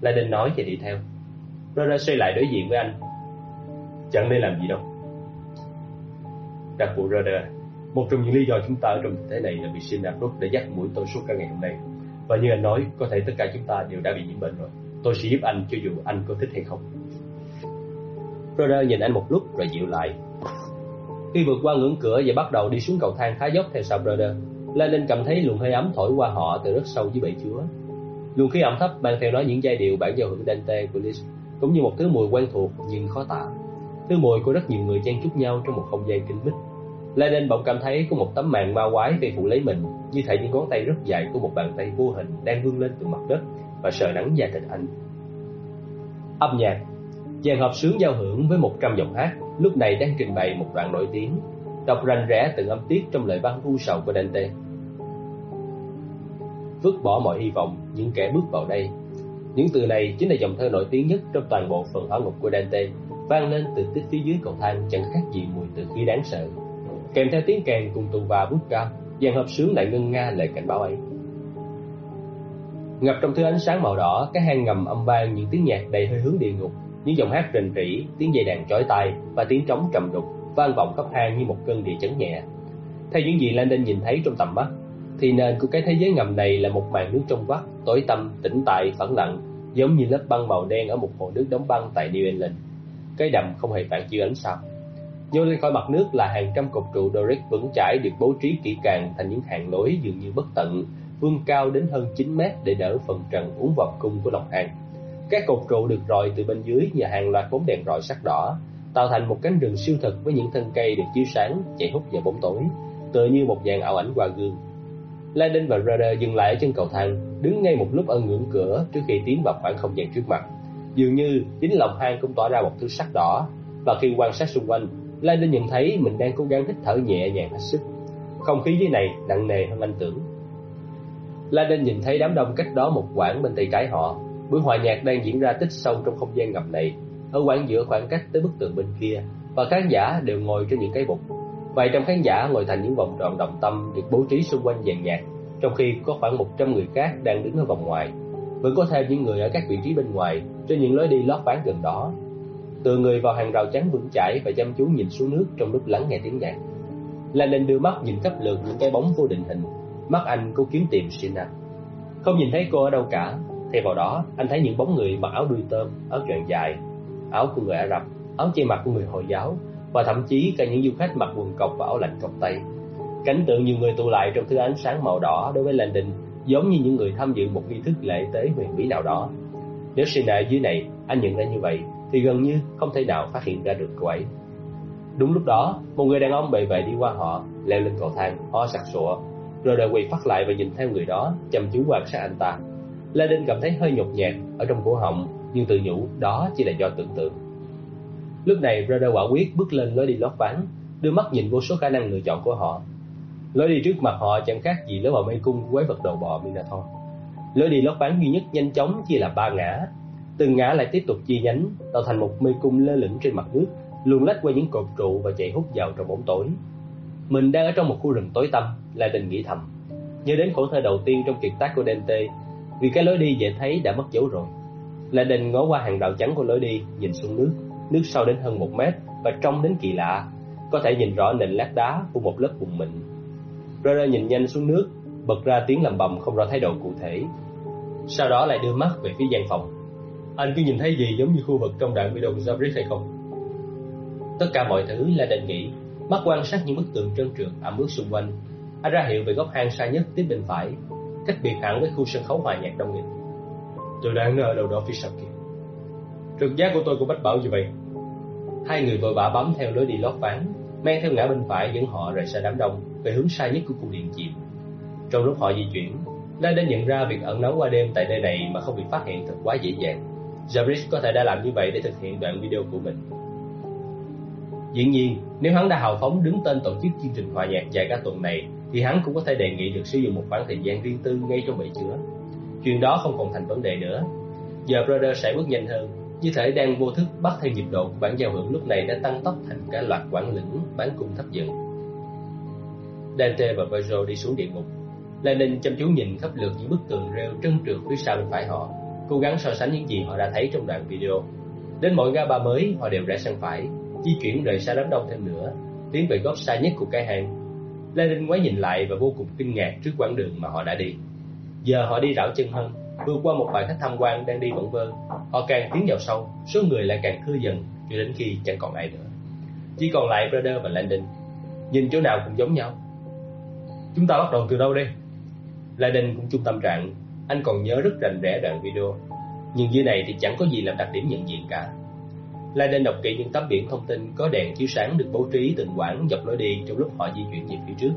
Laden nói và đi theo. Rhoda xoay lại đối diện với anh. Chẳng nên làm gì đâu. Đặc vụ Roder, một trong những lý do chúng ta ở trong thế này là vì rút đã dắt mũi tôi suốt cả ngày hôm nay. Và như anh nói, có thể tất cả chúng ta đều đã bị nhiễm bệnh rồi. Tôi sẽ giúp anh cho dù anh có thích hay không. Roder nhìn anh một lúc rồi dịu lại, khi vượt qua ngưỡng cửa và bắt đầu đi xuống cầu thang khá dốc theo sau Brother, Lenin cảm thấy luồng hơi ấm thổi qua họ từ rất sâu dưới bể chứa. Luồng khí ẩm thấp mang theo nó những giai điệu bản giao hưởng Dante của Liszt, cũng như một thứ mùi quen thuộc nhưng khó tả. Thứ mùi của rất nhiều người chen chúc nhau trong một không gian kín mít. Lenin bỗng cảm thấy có một tấm màn ma quái vây phủ lấy mình, như thể những ngón tay rất dài của một bàn tay vô hình đang vươn lên từ mặt đất và sờ nắng da thịt anh. Âm nhạc Dàn hợp sướng giao hưởng với 100 giọng hát lúc này đang trình bày một đoạn nổi tiếng, đọc rành rẽ từng âm tiết trong lời văn u sầu của Dante. Vứt bỏ mọi hy vọng, những kẻ bước vào đây. Những từ này chính là dòng thơ nổi tiếng nhất trong toàn bộ phần hỏa ngục của Dante, vang lên từ tích phía dưới cầu thang chẳng khác gì mùi từ khí đáng sợ. Kèm theo tiếng kèn cùng tù và bút cao, dàn hợp sướng lại ngân nga lời cảnh báo ấy. Ngập trong thứ ánh sáng màu đỏ, cái hang ngầm âm vang những tiếng nhạc đầy hơi hướng địa ngục những giọng hát rền rĩ, tiếng dây đàn chói tai và tiếng trống trầm đục vang vọng khắp hang như một cơn địa chấn nhẹ. Theo những gì Landon nhìn thấy trong tầm mắt, thì nền của cái thế giới ngầm này là một màn nước trong vắt, tối tăm, tĩnh tại, phẳng lặng, giống như lớp băng màu đen ở một hồ nước đóng băng tại New England. Cái đầm không hề phản chiếu ánh sao. Nhô lên khỏi mặt nước là hàng trăm cột trụ Doric vững chãi được bố trí kỹ càng thành những hàng lối dường như bất tận, vươn cao đến hơn 9 mét để đỡ phần trần uốn vòng cung của lòng hang. Các cột trụ được rọi từ bên dưới nhờ hàng loạt bóng đèn rọi sắc đỏ, tạo thành một cánh rừng siêu thực với những thân cây được chiếu sáng chạy hút vào bóng tối, tựa như một dàn ảo ảnh qua gương. Landon và Rudder dừng lại ở chân cầu thang, đứng ngay một lúc ở ngưỡng cửa trước khi tiến vào khoảng không gian trước mặt. Dường như chính lòng hang cũng tỏa ra một thứ sắc đỏ, và khi quan sát xung quanh, Landon nhận thấy mình đang cố gắng hít thở nhẹ nhàng hết sức. Không khí dưới này nặng nề hơn anh tưởng. Landon nhìn thấy đám đông cách đó một quãng bên tay trái họ, Buổi hòa nhạc đang diễn ra tích sâu trong không gian ngầm này, ở quãng giữa khoảng cách tới bức tường bên kia, và khán giả đều ngồi trên những cái bục. Vài trăm khán giả ngồi thành những vòng tròn đồng tâm được bố trí xung quanh dàn nhạc, trong khi có khoảng 100 người khác đang đứng ở vòng ngoài. Vẫn có thêm những người ở các vị trí bên ngoài, trên những lối đi lót ván gần đó. Từ người vào hàng rào trắng vững chãi và chăm chú nhìn xuống nước trong lúc lắng nghe tiếng nhạc. Lan đưa mắt nhìn khắp lượt những cái bóng vô định hình, mắt anh cố kiếm tìm Sina. Không nhìn thấy cô ở đâu cả, Thay vào đó, anh thấy những bóng người mặc áo đuôi tôm, áo choàng dài, áo của người Ả Rập, áo che mặt của người Hồi giáo và thậm chí cả những du khách mặc quần cộc và áo lạnh cộc tay. Cảnh tượng nhiều người tụ lại trong thứ ánh sáng màu đỏ đối với Landon giống như những người tham dự một nghi thức lễ tế huyền bí nào đó. Nếu Sina ở dưới này, anh nhận ra như vậy thì gần như không thể nào phát hiện ra được cô ấy. Đúng lúc đó, một người đàn ông bệ vệ đi qua họ, leo lên cầu thang, ho sặc sụa, rồi đợi quỳ phát lại và nhìn theo người đó, chăm chú quan sát anh ta. La Đinh cảm thấy hơi nhột nhạt ở trong cổ họng, nhưng tự nhủ đó chỉ là do tưởng tượng. Lúc này, Brother quả quyết bước lên lối đi lót ván, đưa mắt nhìn vô số khả năng lựa chọn của họ. Lối đi trước mặt họ chẳng khác gì lối vào mê cung quái vật đầu bò Minotaur. Lối đi lót ván duy nhất nhanh chóng chia làm ba ngã, từng ngã lại tiếp tục chia nhánh, tạo thành một mê cung lơ lửng trên mặt nước, luồn lách qua những cột trụ và chạy hút vào trong bóng tối. Mình đang ở trong một khu rừng tối tăm, là định nghĩ thầm. Nhớ đến khổ thơ đầu tiên trong kiệt tác của Dante, vì cái lối đi dễ thấy đã mất dấu rồi. Là đình ngó qua hàng rào trắng của lối đi, nhìn xuống nước, nước sâu đến hơn một mét và trông đến kỳ lạ, có thể nhìn rõ nền lát đá của một lớp bùn mịn. Rara nhìn nhanh xuống nước, bật ra tiếng lầm bầm không rõ thái độ cụ thể. Sau đó lại đưa mắt về phía gian phòng. Anh cứ nhìn thấy gì giống như khu vực trong đoạn video của Zabrit hay không? Tất cả mọi thứ là định nghĩ, mắt quan sát những bức tường trơn trượt ẩm ướt xung quanh. Anh ra hiệu về góc hang xa nhất tiếp bên phải, cách biệt hẳn với khu sân khấu hòa nhạc đông nghịch. Tôi đang ở đâu đó phía sau kia. Trực giác của tôi cũng bách bảo như vậy. Hai người vội vã bám theo lối đi lót ván, men theo ngã bên phải dẫn họ rời xa đám đông về hướng xa nhất của cung điện chìm. Trong lúc họ di chuyển, Lai đã nhận ra việc ẩn náu qua đêm tại nơi này mà không bị phát hiện thật quá dễ dàng. Jabris có thể đã làm như vậy để thực hiện đoạn video của mình. Dĩ nhiên, nếu hắn đã hào phóng đứng tên tổ chức chương trình hòa nhạc dài cả tuần này, thì hắn cũng có thể đề nghị được sử dụng một khoảng thời gian riêng tư ngay trong bể chứa. Chuyện đó không còn thành vấn đề nữa. Giờ Brother sẽ bước nhanh hơn, như thể đang vô thức bắt theo nhịp độ của bản giao hưởng lúc này đã tăng tốc thành cả loạt quản lĩnh bán cung thấp dần. Dante và Virgil đi xuống địa ngục. Lenin chăm chú nhìn khắp lượt những bức tường rêu trơn trượt phía sau bên phải họ, cố gắng so sánh những gì họ đã thấy trong đoạn video. Đến mỗi ga ba mới, họ đều rẽ sang phải, di chuyển rời xa đám đông thêm nữa, tiến về góc xa nhất của cái hang. Lenin ngoái nhìn lại và vô cùng kinh ngạc trước quãng đường mà họ đã đi. Giờ họ đi rảo chân hơn, vượt qua một vài khách tham quan đang đi vẩn vơ. Họ càng tiến vào sâu, số người lại càng thưa dần, cho đến khi chẳng còn ai nữa. Chỉ còn lại Brother và Landon. Nhìn chỗ nào cũng giống nhau. Chúng ta bắt đầu từ đâu đây? Landon cũng chung tâm trạng, anh còn nhớ rất rành rẽ đoạn video. Nhưng dưới này thì chẳng có gì làm đặc điểm nhận diện cả. Landon đọc kỹ những tấm biển thông tin có đèn chiếu sáng được bố trí từng quãng dọc lối đi trong lúc họ di chuyển về phía trước.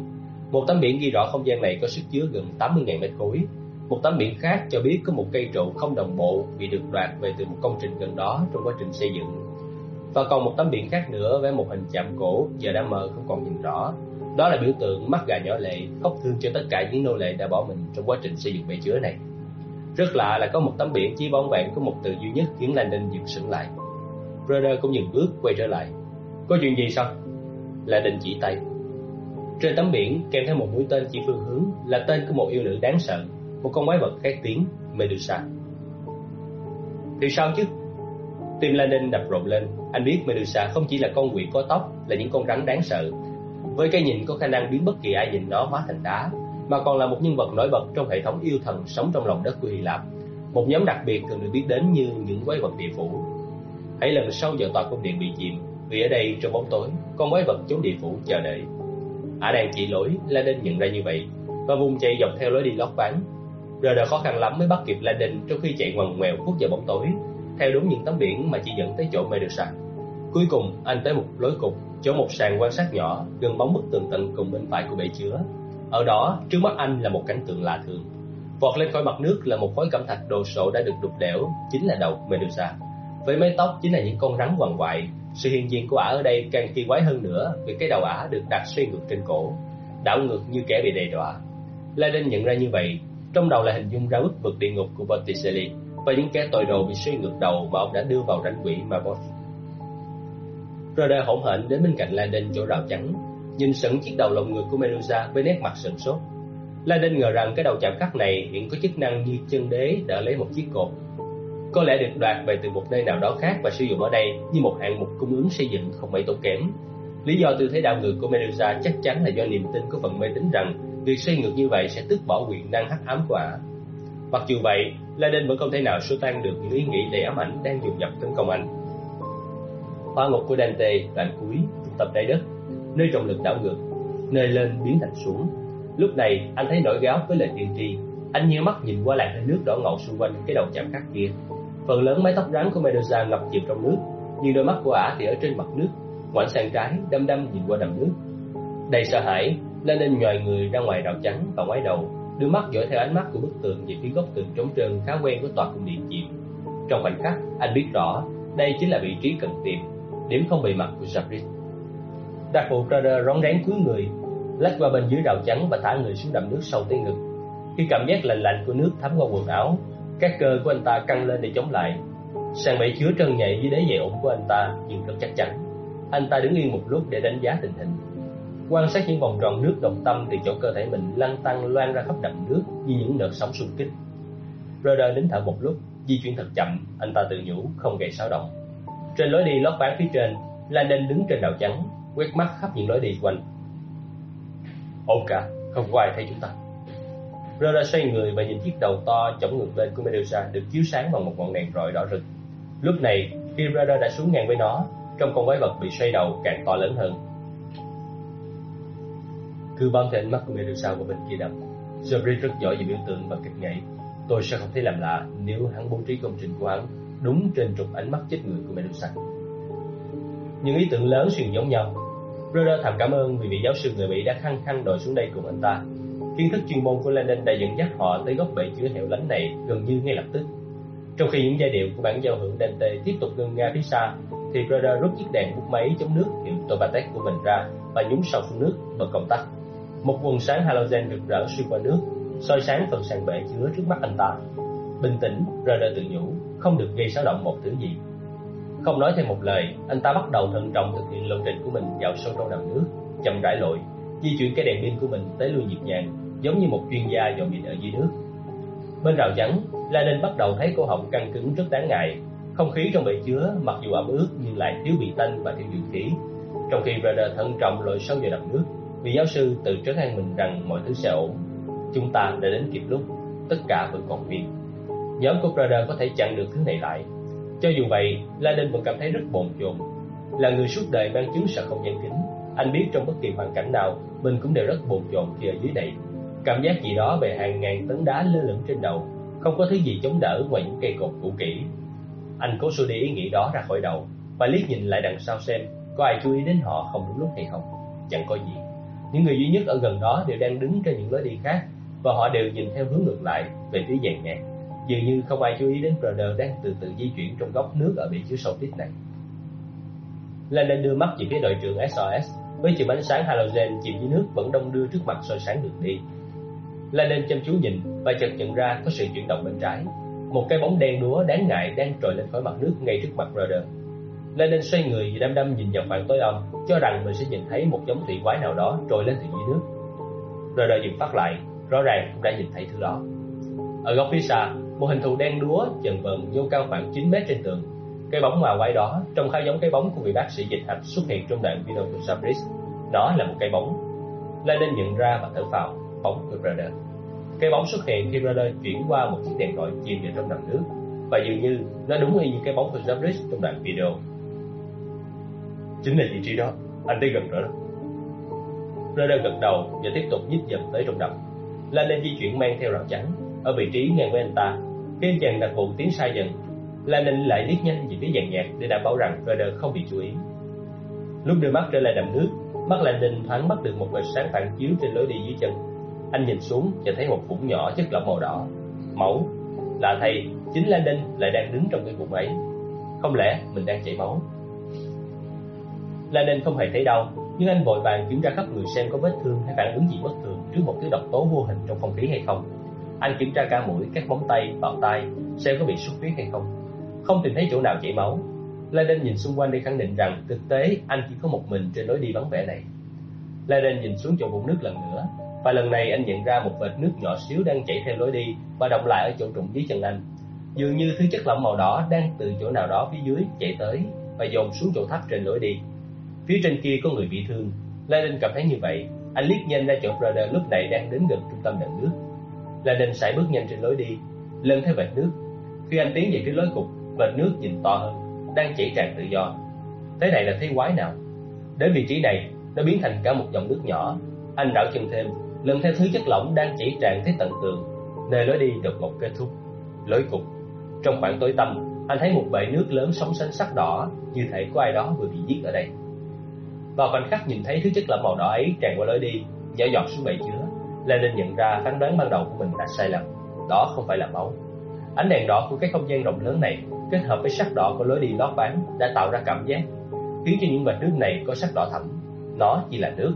Một tấm biển ghi rõ không gian này có sức chứa gần 80.000 mét khối. Một tấm biển khác cho biết có một cây trụ không đồng bộ bị được đoạt về từ một công trình gần đó trong quá trình xây dựng. Và còn một tấm biển khác nữa với một hình chạm cổ giờ đã mờ không còn nhìn rõ. Đó là biểu tượng mắt gà nhỏ lệ khóc thương cho tất cả những nô lệ đã bỏ mình trong quá trình xây dựng bể chứa này. Rất lạ là có một tấm biển chỉ bóng vẹn có một từ duy nhất khiến Landon dừng sững lại. Brother cũng dừng bước quay trở lại. Có chuyện gì sao? Landon chỉ tay. Trên tấm biển kèm theo một mũi tên chỉ phương hướng là tên của một yêu nữ đáng sợ, một con quái vật khét tiếng, Medusa. Thì sao chứ? Tim Landon đập rộn lên, anh biết Medusa không chỉ là con quỷ có tóc, là những con rắn đáng sợ. Với cái nhìn có khả năng biến bất kỳ ai nhìn nó hóa thành đá, mà còn là một nhân vật nổi bật trong hệ thống yêu thần sống trong lòng đất của Hy Lạp, một nhóm đặc biệt thường được biết đến như những quái vật địa phủ. Hãy lần sau giờ tòa cung điện bị chìm, vì ở đây trong bóng tối, con quái vật chốn địa phủ chờ đợi. Ả đang chỉ lỗi, Landon nhận ra như vậy, và vùng chạy dọc theo lối đi lót ván. Rồi đã khó khăn lắm mới bắt kịp Landon trong khi chạy ngoằn ngoèo khuất vào bóng tối, theo đúng những tấm biển mà chỉ dẫn tới chỗ Medusa. Cuối cùng, anh tới một lối cục, chỗ một sàn quan sát nhỏ gần bóng bức tường tận cùng bên phải của bể chứa. Ở đó, trước mắt anh là một cảnh tượng lạ thường. Vọt lên khỏi mặt nước là một khối cẩm thạch đồ sộ đã được đục đẽo, chính là đầu Medusa. Với mái tóc chính là những con rắn hoàng hoại. Sự hiện diện của ả ở đây càng kỳ quái hơn nữa vì cái đầu ả được đặt xoay ngược trên cổ, đảo ngược như kẻ bị đe đọa. Laden nhận ra như vậy, trong đầu là hình dung ra bức vực địa ngục của Botticelli và những kẻ tội đồ bị xoay ngược đầu mà ông đã đưa vào ranh quỷ mà Bot. Rhoda hỗn hển đến bên cạnh Landon chỗ rào chắn, nhìn sững chiếc đầu lồng ngực của Medusa với nét mặt sửng sốt. Landon ngờ rằng cái đầu chạm khắc này hiện có chức năng như chân đế đỡ lấy một chiếc cột. Có lẽ được đoạt về từ một nơi nào đó khác và sử dụng ở đây như một hạng mục cung ứng xây dựng không mấy tốn kém. Lý do tư thế đảo ngược của Medusa chắc chắn là do niềm tin của phần mê tín rằng việc xoay ngược như vậy sẽ tước bỏ quyền năng hắc ám của ả. Mặc dù vậy, Laden vẫn không thể nào xua tan được những ý nghĩ đầy ám ảnh đang dồn dập tấn công anh. Hoa ngục của Dante đoạn cuối trung tâm trái đất, nơi trọng lực đảo ngược, nơi lên biến thành xuống. Lúc này anh thấy nổi gáo với lời tiên tri, anh nhíu mắt nhìn qua làn hơi nước đỏ ngầu xung quanh cái đầu chạm khắc kia. Phần lớn mái tóc rắn của Medusa ngập chìm trong nước, nhưng đôi mắt của ả thì ở trên mặt nước, ngoảnh sang trái, đăm đăm nhìn qua đầm nước. Đầy sợ hãi, Lenin nhòi người ra ngoài rào chắn và ngoái đầu, đưa mắt dõi theo ánh mắt của bức tường về phía góc tường trống trơn khá quen của tòa cung điện chìm. Trong khoảnh khắc, anh biết rõ đây chính là vị trí cần tìm, điểm không bị mặt của Sabrit. Đặc vụ Trader rón rén cúi người, lách qua bên dưới rào chắn và thả người xuống đầm nước sâu tới ngực. Khi cảm giác lạnh lạnh của nước thấm qua quần áo, các cơ của anh ta căng lên để chống lại. Sàn bẫy chứa trơn nhạy dưới đáy dày ủng của anh ta nhưng rất chắc chắn. Anh ta đứng yên một lúc để đánh giá tình hình. Quan sát những vòng tròn nước đồng tâm từ chỗ cơ thể mình lăn tăng loan ra khắp đầm nước như những đợt sóng xung kích. Roder nín thở một lúc, di chuyển thật chậm, anh ta tự nhủ không gây xáo động. Trên lối đi lót ván phía trên, Landon đứng trên đào trắng, quét mắt khắp những lối đi quanh. Ổn cả, không có ai thấy chúng ta. Roder xoay người và nhìn chiếc đầu to chổng ngược lên của Medusa được chiếu sáng bằng một ngọn đèn rọi đỏ rực. Lúc này, khi Roder đã xuống ngang với nó, trong con quái vật bị xoay đầu càng to lớn hơn. Cứ bám theo ánh mắt của Medusa vào bên kia đầm. Jeffrey rất giỏi về biểu tượng và kịch nghệ. Tôi sẽ không thấy làm lạ nếu hắn bố trí công trình của hắn đúng trên trục ánh mắt chết người của Medusa. Những ý tưởng lớn xuyên giống nhau. Roder thầm cảm ơn vì vị giáo sư người Mỹ đã khăng khăng đòi xuống đây cùng anh ta kiến thức chuyên môn của Lenin đã dẫn dắt họ tới góc bể chứa hẻo lánh này gần như ngay lập tức. Trong khi những giai điệu của bản giao hưởng Dante tiếp tục ngân nga phía xa, thì Roder rút chiếc đèn bút máy chống nước hiệu Tobatec của mình ra và nhúng sâu xuống nước bật công tắc. Một nguồn sáng halogen rực rỡ xuyên qua nước, soi sáng phần sàn bể chứa trước mắt anh ta. Bình tĩnh, Brother tự nhủ, không được gây xáo động một thứ gì. Không nói thêm một lời, anh ta bắt đầu thận trọng thực hiện lộ trình của mình vào sâu trong đầm nước, chậm rãi lội, di chuyển cái đèn pin của mình tới lui nhịp nhàng giống như một chuyên gia dò mịn ở dưới nước. Bên rào chắn, La Ninh bắt đầu thấy cổ họng căng cứng rất đáng ngại. Không khí trong bể chứa mặc dù ẩm ướt nhưng lại thiếu bị tanh và thiếu dưỡng khí. Trong khi Raider thận trọng lội sâu vào đầm nước, vị giáo sư tự trấn an mình rằng mọi thứ sẽ ổn. Chúng ta đã đến kịp lúc, tất cả vẫn còn nguyên. Nhóm của Brother có thể chặn được thứ này lại. Cho dù vậy, La vẫn cảm thấy rất bồn chồn. Là người suốt đời mang chứng sợ không gian kính, anh biết trong bất kỳ hoàn cảnh nào, mình cũng đều rất bồn chồn khi ở dưới này. Cảm giác gì đó về hàng ngàn tấn đá lơ lửng trên đầu, không có thứ gì chống đỡ ngoài những cây cột cũ kỹ. Anh cố xua đi ý nghĩ đó ra khỏi đầu và liếc nhìn lại đằng sau xem có ai chú ý đến họ không đúng lúc hay không. Chẳng có gì. Những người duy nhất ở gần đó đều đang đứng trên những lối đi khác và họ đều nhìn theo hướng ngược lại về phía dàn nhạc. Dường như không ai chú ý đến Brother đang từ từ di chuyển trong góc nước ở bể chứa sâu tít này. Landon đưa mắt về phía đội trưởng SOS với chùm ánh sáng halogen chìm dưới nước vẫn đông đưa trước mặt soi sáng đường đi La chăm chú nhìn và chợt nhận ra có sự chuyển động bên trái. Một cái bóng đen đúa đáng ngại đang trồi lên khỏi mặt nước ngay trước mặt Brother Lê Lên xoay người và đăm đăm nhìn vào khoảng tối âm, cho rằng mình sẽ nhìn thấy một giống thủy quái nào đó trôi lên từ dưới nước. Rồi đợi dừng phát lại, rõ ràng cũng đã nhìn thấy thứ đó. Ở góc phía xa, một hình thù đen đúa chần vần vô cao khoảng 9 mét trên tường. Cái bóng mà quái đó trông khá giống cái bóng của vị bác sĩ dịch hạch xuất hiện trong đoạn video của Sabris. Đó là một cái bóng. Lê Lên nhận ra và thở phào bóng của Rudder. Cái bóng xuất hiện khi Rudder chuyển qua một chiếc đèn gọi chìm vào trong đầm nước và dường như nó đúng y như cái bóng của Zabris trong đoạn video. Chính là vị trí đó, anh tới gần rồi đó. Rudder gật đầu và tiếp tục nhích dần tới trong đầm. La lên di chuyển mang theo rào chắn ở vị trí ngang với anh ta. Khi anh chàng đặc vụ tiến sai dần, La Ninh lại liếc nhanh về phía dàn nhạc để đảm bảo rằng Rudder không bị chú ý. Lúc đưa mắt trở lại đầm nước, mắt La Ninh thoáng bắt được một vệt sáng phản chiếu trên lối đi dưới chân anh nhìn xuống và thấy một vũng nhỏ chất lỏng màu đỏ máu là thầy chính La Đinh lại đang đứng trong cái vùng ấy không lẽ mình đang chảy máu Lan không hề thấy đau, nhưng anh vội vàng kiểm tra khắp người xem có vết thương hay phản ứng gì bất thường trước một thứ độc tố vô hình trong không khí hay không anh kiểm tra cả mũi, các móng tay vào tay xem có bị xuất huyết hay không không tìm thấy chỗ nào chảy máu Lan nhìn xung quanh để khẳng định rằng thực tế anh chỉ có một mình trên lối đi vắng vẻ này Lan nhìn xuống chỗ vũng nước lần nữa, và lần này anh nhận ra một vệt nước nhỏ xíu đang chảy theo lối đi và động lại ở chỗ trụng dưới chân anh. Dường như thứ chất lỏng màu đỏ đang từ chỗ nào đó phía dưới chạy tới và dồn xuống chỗ thấp trên lối đi. Phía trên kia có người bị thương. Laden cảm thấy như vậy. Anh liếc nhanh ra chỗ Brother lúc này đang đến gần trung tâm đầm nước. Laden sải bước nhanh trên lối đi, lần theo vệt nước. Khi anh tiến về phía lối cục, vệt nước nhìn to hơn, đang chảy tràn tự do. Thế này là thế quái nào? Đến vị trí này, nó biến thành cả một dòng nước nhỏ. Anh đảo chân thêm, lần theo thứ chất lỏng đang chảy tràn tới tận tường, nơi lối đi đột ngột kết thúc. Lối cục. Trong khoảng tối tăm, Anh thấy một bể nước lớn sóng xanh sắc đỏ, như thể có ai đó vừa bị giết ở đây. Vào khoảnh khắc nhìn thấy thứ chất lỏng màu đỏ ấy tràn qua lối đi, nhỏ giọt xuống bể chứa, Lenin nhận ra phán đoán ban đầu của mình đã sai lầm. Đó không phải là máu. Ánh đèn đỏ của cái không gian rộng lớn này kết hợp với sắc đỏ của lối đi lót ván đã tạo ra cảm giác khiến cho những vệt nước này có sắc đỏ thẫm. Nó chỉ là nước.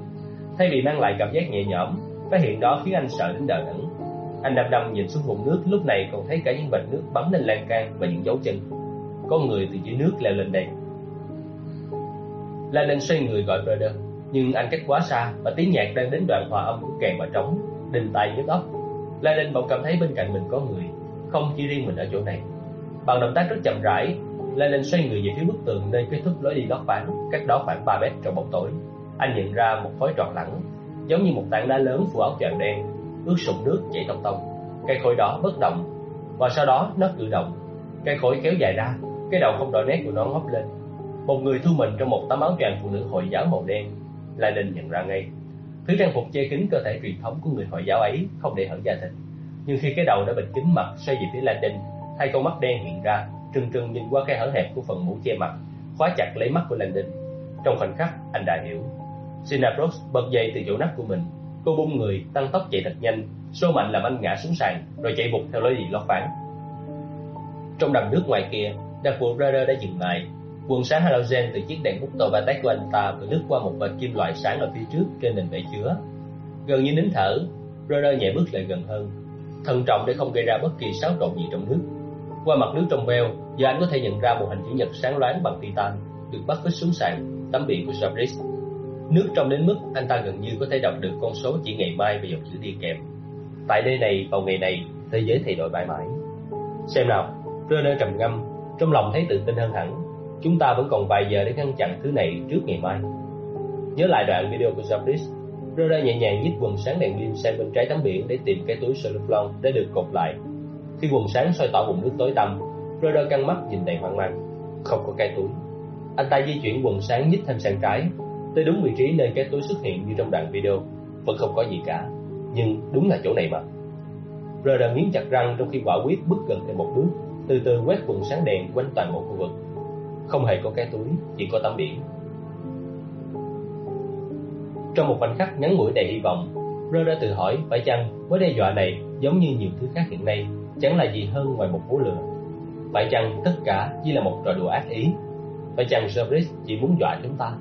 Thay vì mang lại cảm giác nhẹ nhõm, phát hiện đó khiến anh sợ đến đờ đẫn. Anh đăm đăm nhìn xuống vùng nước lúc này còn thấy cả những vệt nước bắn lên lan can và những dấu chân. Có người từ dưới nước leo lên đây. Lan xoay người gọi Brother, nhưng anh cách quá xa và tiếng nhạc đang đến đoạn hòa âm của kèn và trống, đình tai nhức óc. Lan bỗng cảm thấy bên cạnh mình có người, không chỉ riêng mình ở chỗ này. Bằng động tác rất chậm rãi, Lan xoay người về phía bức tường nơi kết thúc lối đi lót ván, cách đó khoảng 3 mét trong bóng tối. Anh nhận ra một khối tròn lẳng, giống như một tảng đá lớn phủ áo choàng đen, ướt sũng nước chảy tông tông. Cây khối đó bất động, và sau đó nó cử động. Cây khối kéo dài ra, cái đầu không đỏ nét của nó ngóc lên. Một người thu mình trong một tấm áo choàng phụ nữ Hồi giáo màu đen, Lenin nhận ra ngay. Thứ trang phục che kín cơ thể truyền thống của người Hồi giáo ấy không để hở da thịt. Nhưng khi cái đầu đã bịt kín mặt xoay về phía Lenin, hai con mắt đen hiện ra, trừng trừng nhìn qua khe hở hẹp của phần mũ che mặt, khóa chặt lấy mắt của Lenin. Trong khoảnh khắc, anh đã hiểu. Sinapros bật dậy từ chỗ nắp của mình. Cô bung người, tăng tốc chạy thật nhanh, số mạnh làm anh ngã xuống sàn, rồi chạy vụt theo lối đi lót phản Trong đầm nước ngoài kia, đặc vụ radar đã dừng lại, Quần sáng halogen từ chiếc đèn hút tàu ba tách của anh ta vừa lướt qua một vệt kim loại sáng ở phía trước trên nền bể chứa. Gần như nín thở, Roder nhẹ bước lại gần hơn, thận trọng để không gây ra bất kỳ xáo trộn gì trong nước. Qua mặt nước trong veo, giờ anh có thể nhận ra một hình chữ nhật sáng loáng bằng titan được bắt vít xuống sàn, tấm biển của Jabris. Nước trong đến mức anh ta gần như có thể đọc được con số chỉ ngày mai và dòng chữ đi kèm. Tại nơi này, vào ngày này, thế giới thay đổi mãi mãi. Xem nào, Roder trầm ngâm, trong lòng thấy tự tin hơn hẳn Chúng ta vẫn còn vài giờ để ngăn chặn thứ này trước ngày mai. Nhớ lại đoạn video của Jabris, Rhoda nhẹ nhàng nhích quần sáng đèn pin sang bên trái tấm biển để tìm cái túi Soluflon để được cột lại. Khi quần sáng soi tỏ vùng nước tối tăm, Rhoda căng mắt nhìn đầy hoang mang. Không có cái túi. Anh ta di chuyển quần sáng nhích thêm sang trái, tới đúng vị trí nơi cái túi xuất hiện như trong đoạn video. Vẫn không có gì cả, nhưng đúng là chỗ này mà. Rhoda nghiến chặt răng trong khi quả quyết bước gần thêm một bước, từ từ quét quần sáng đèn quanh toàn bộ khu vực. Không hề có cái túi, chỉ có tấm biển. Trong một khoảnh khắc ngắn ngủi đầy hy vọng, Rơ đã tự hỏi phải chăng mối đe dọa này giống như nhiều thứ khác hiện nay chẳng là gì hơn ngoài một búa lừa. Phải chăng tất cả chỉ là một trò đùa ác ý? Phải chăng Cerberus chỉ muốn dọa chúng ta?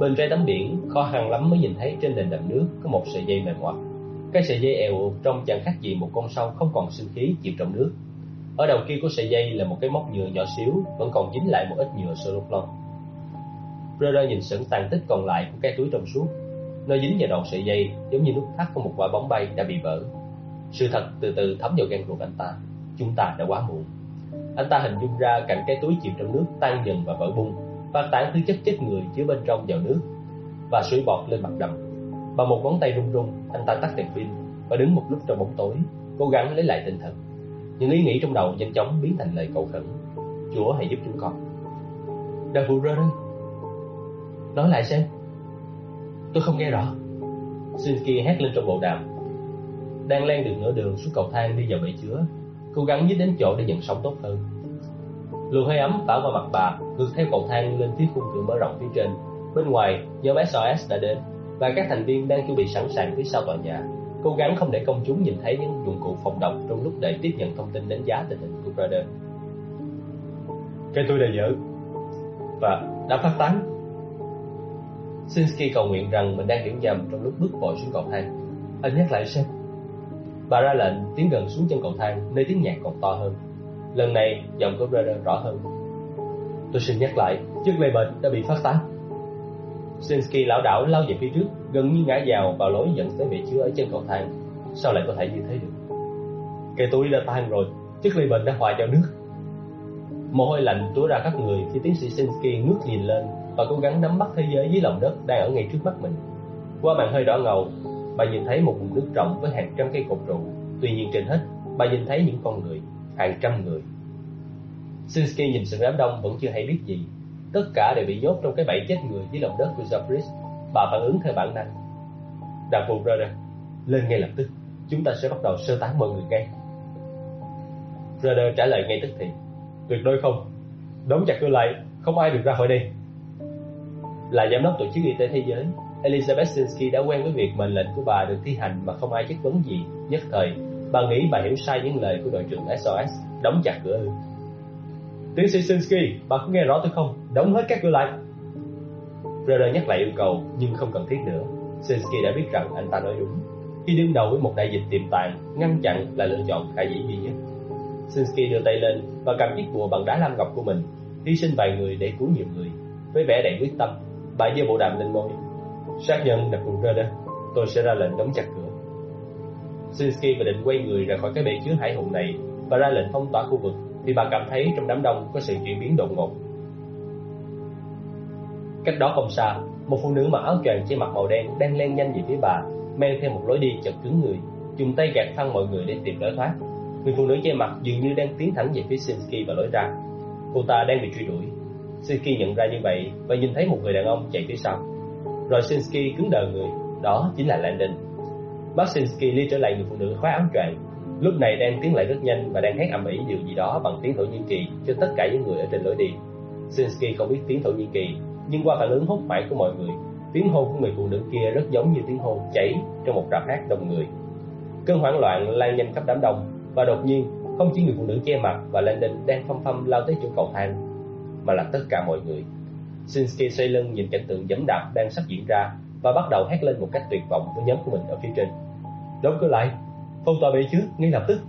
Bên trái tấm biển, khó khăn lắm mới nhìn thấy trên nền đầm nước có một sợi dây mềm ngoặt. Cái sợi dây èo trong chẳng khác gì một con sâu không còn sinh khí chìm trong nước. Ở đầu kia của sợi dây là một cái móc nhựa nhỏ xíu, vẫn còn dính lại một ít nhựa Soloflon. Brother nhìn sững tàn tích còn lại của cái túi trong suốt. Nó dính vào đầu sợi dây giống như nút thắt của một quả bóng bay đã bị vỡ. Sự thật từ từ thấm vào gan ruột anh ta. Chúng ta đã quá muộn. Anh ta hình dung ra cảnh cái túi chìm trong nước tan dần và vỡ bung, Phát tán thứ chất chết người chứa bên trong vào nước và suối bọt lên mặt đầm. Bằng một ngón tay run run, anh ta tắt đèn pin và đứng một lúc trong bóng tối, cố gắng lấy lại tinh thần. Những ý nghĩ trong đầu nhanh chóng biến thành lời cầu khẩn. Chúa hãy giúp chúng con. Đa phụ rơ đây. Nói lại xem. Tôi không nghe rõ. Shinsky hét lên trong bộ đàm. Đang len được nửa đường xuống cầu thang đi vào bể chứa Cố gắng nhích đến chỗ để nhận sóng tốt hơn. Luồng hơi ấm phả vào mặt bà Ngược theo cầu thang lên phía khung cửa mở rộng phía trên. Bên ngoài, nhóm SOS đã đến Và các thành viên đang chuẩn bị sẵn sàng phía sau tòa nhà cố gắng không để công chúng nhìn thấy những dụng cụ phòng độc trong lúc đợi tiếp nhận thông tin đánh giá tình hình của Brother. Cái tôi đã dở và đã phát tán. Sinsky cầu nguyện rằng mình đang hiểu nhầm trong lúc bước vội xuống cầu thang. Anh nhắc lại xem. Bà ra lệnh tiến gần xuống chân cầu thang nơi tiếng nhạc còn to hơn. Lần này giọng của Brother rõ hơn. Tôi xin nhắc lại, chiếc bệnh đã bị phát tán. Sinsky lão đảo lao về phía trước, gần như ngã vào vào lối dẫn tới bể chứa ở chân cầu thang. Sao lại có thể như thế được? Cây túi đã tan rồi, chiếc ly bệnh đã hòa vào nước. Mồ hôi lạnh túa ra khắp người khi tiến sĩ Sinsky ngước nhìn lên và cố gắng nắm bắt thế giới dưới lòng đất đang ở ngay trước mắt mình. Qua màn hơi đỏ ngầu, bà nhìn thấy một vùng nước rộng với hàng trăm cây cột trụ. Tuy nhiên trên hết, bà nhìn thấy những con người, hàng trăm người. Sinsky nhìn sự đám đông vẫn chưa hay biết gì Tất cả đều bị nhốt trong cái bẫy chết người dưới lòng đất của Zabris. Bà phản ứng theo bản năng. Đàn phụ Brother, lên ngay lập tức. Chúng ta sẽ bắt đầu sơ tán mọi người ngay. Radar trả lời ngay tức thì. Tuyệt đối không. Đóng chặt cửa lại, không ai được ra khỏi đây. Là giám đốc tổ chức y tế thế giới, Elizabeth Sinsky đã quen với việc mệnh lệnh của bà được thi hành mà không ai chất vấn gì. Nhất thời, bà nghĩ bà hiểu sai những lời của đội trưởng SOS, đóng chặt cửa ư. Tiến sĩ Sinsky, bà có nghe rõ tôi không? Đóng hết các cửa lại. Reder nhắc lại yêu cầu, nhưng không cần thiết nữa. Sinsky đã biết rằng anh ta nói đúng. Khi đương đầu với một đại dịch tiềm tàng, ngăn chặn là lựa chọn khả dĩ duy nhất. Sinsky đưa tay lên và cầm chiếc bùa bằng đá lam ngọc của mình, hy sinh vài người để cứu nhiều người. Với vẻ đầy quyết tâm, bà giơ bộ đàm lên môi. Sát nhân đặt cùng Reder, tôi sẽ ra lệnh đóng chặt cửa. Sinsky vừa định quay người ra khỏi cái bể chứa hải hùng này và ra lệnh phong tỏa khu vực thì bà cảm thấy trong đám đông có sự chuyển biến đột ngột. Cách đó không xa, một phụ nữ mặc áo choàng che mặt màu đen đang len nhanh về phía bà, men theo một lối đi chật cứng người, dùng tay gạt phăng mọi người để tìm lối thoát. Người phụ nữ che mặt dường như đang tiến thẳng về phía Sinsky và lối ra. Cô ta đang bị truy đuổi. Sinsky nhận ra như vậy và nhìn thấy một người đàn ông chạy phía sau. Rồi Sinsky cứng đờ người, đó chính là Landon. Bác Sinsky đi trở lại người phụ nữ khoác áo choàng lúc này đang tiến lại rất nhanh và đang hét ầm ĩ điều gì đó bằng tiếng Thổ Nhĩ Kỳ cho tất cả những người ở trên lối đi. Sinsky không biết tiếng Thổ Nhĩ Kỳ, nhưng qua phản ứng hốt hoảng của mọi người, tiếng hô của người phụ nữ kia rất giống như tiếng hô cháy trong một rạp hát đông người. Cơn hoảng loạn lan nhanh khắp đám đông và đột nhiên không chỉ người phụ nữ che mặt và Landon đang phăm phăm lao tới chỗ cầu thang, mà là tất cả mọi người. Sinsky xoay lưng nhìn cảnh tượng dẫm đạp đang sắp diễn ra và bắt đầu hét lên một cách tuyệt vọng với nhóm của mình ở phía trên. Đóng cửa lại, phong tỏa bể trước ngay lập tức.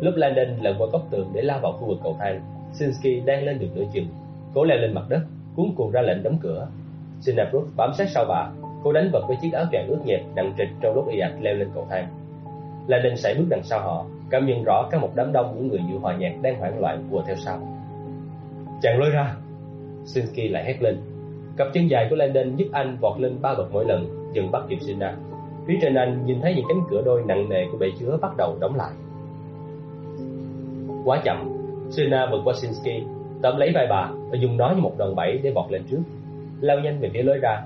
Lúc Landon lần qua góc tường để lao vào khu vực cầu thang, Sinsky đang lên được nửa chừng. Cố leo lên mặt đất, cuốn cuồng ra lệnh đóng cửa. Sinabrook bám sát sau bà cô đánh vật với chiếc áo choàng ướt nhẹp nặng trịch trong lúc y ạch leo lên cầu thang. Landon sải bước đằng sau họ, cảm nhận rõ cả một đám đông những người dự hòa nhạc đang hoảng loạn vừa theo sau. Chàng lôi ra. Sinsky lại hét lên. Cặp chân dài của Landon giúp anh vọt lên ba bậc mỗi lần dừng bắt kịp Sina. Phía trên anh nhìn thấy những cánh cửa đôi nặng nề của bể chứa bắt đầu đóng lại. Quá chậm, Sina vượt qua Shinsky tóm lấy vai bà và dùng nó như một đòn bẩy để vọt lên trước. Lao nhanh về phía lối ra,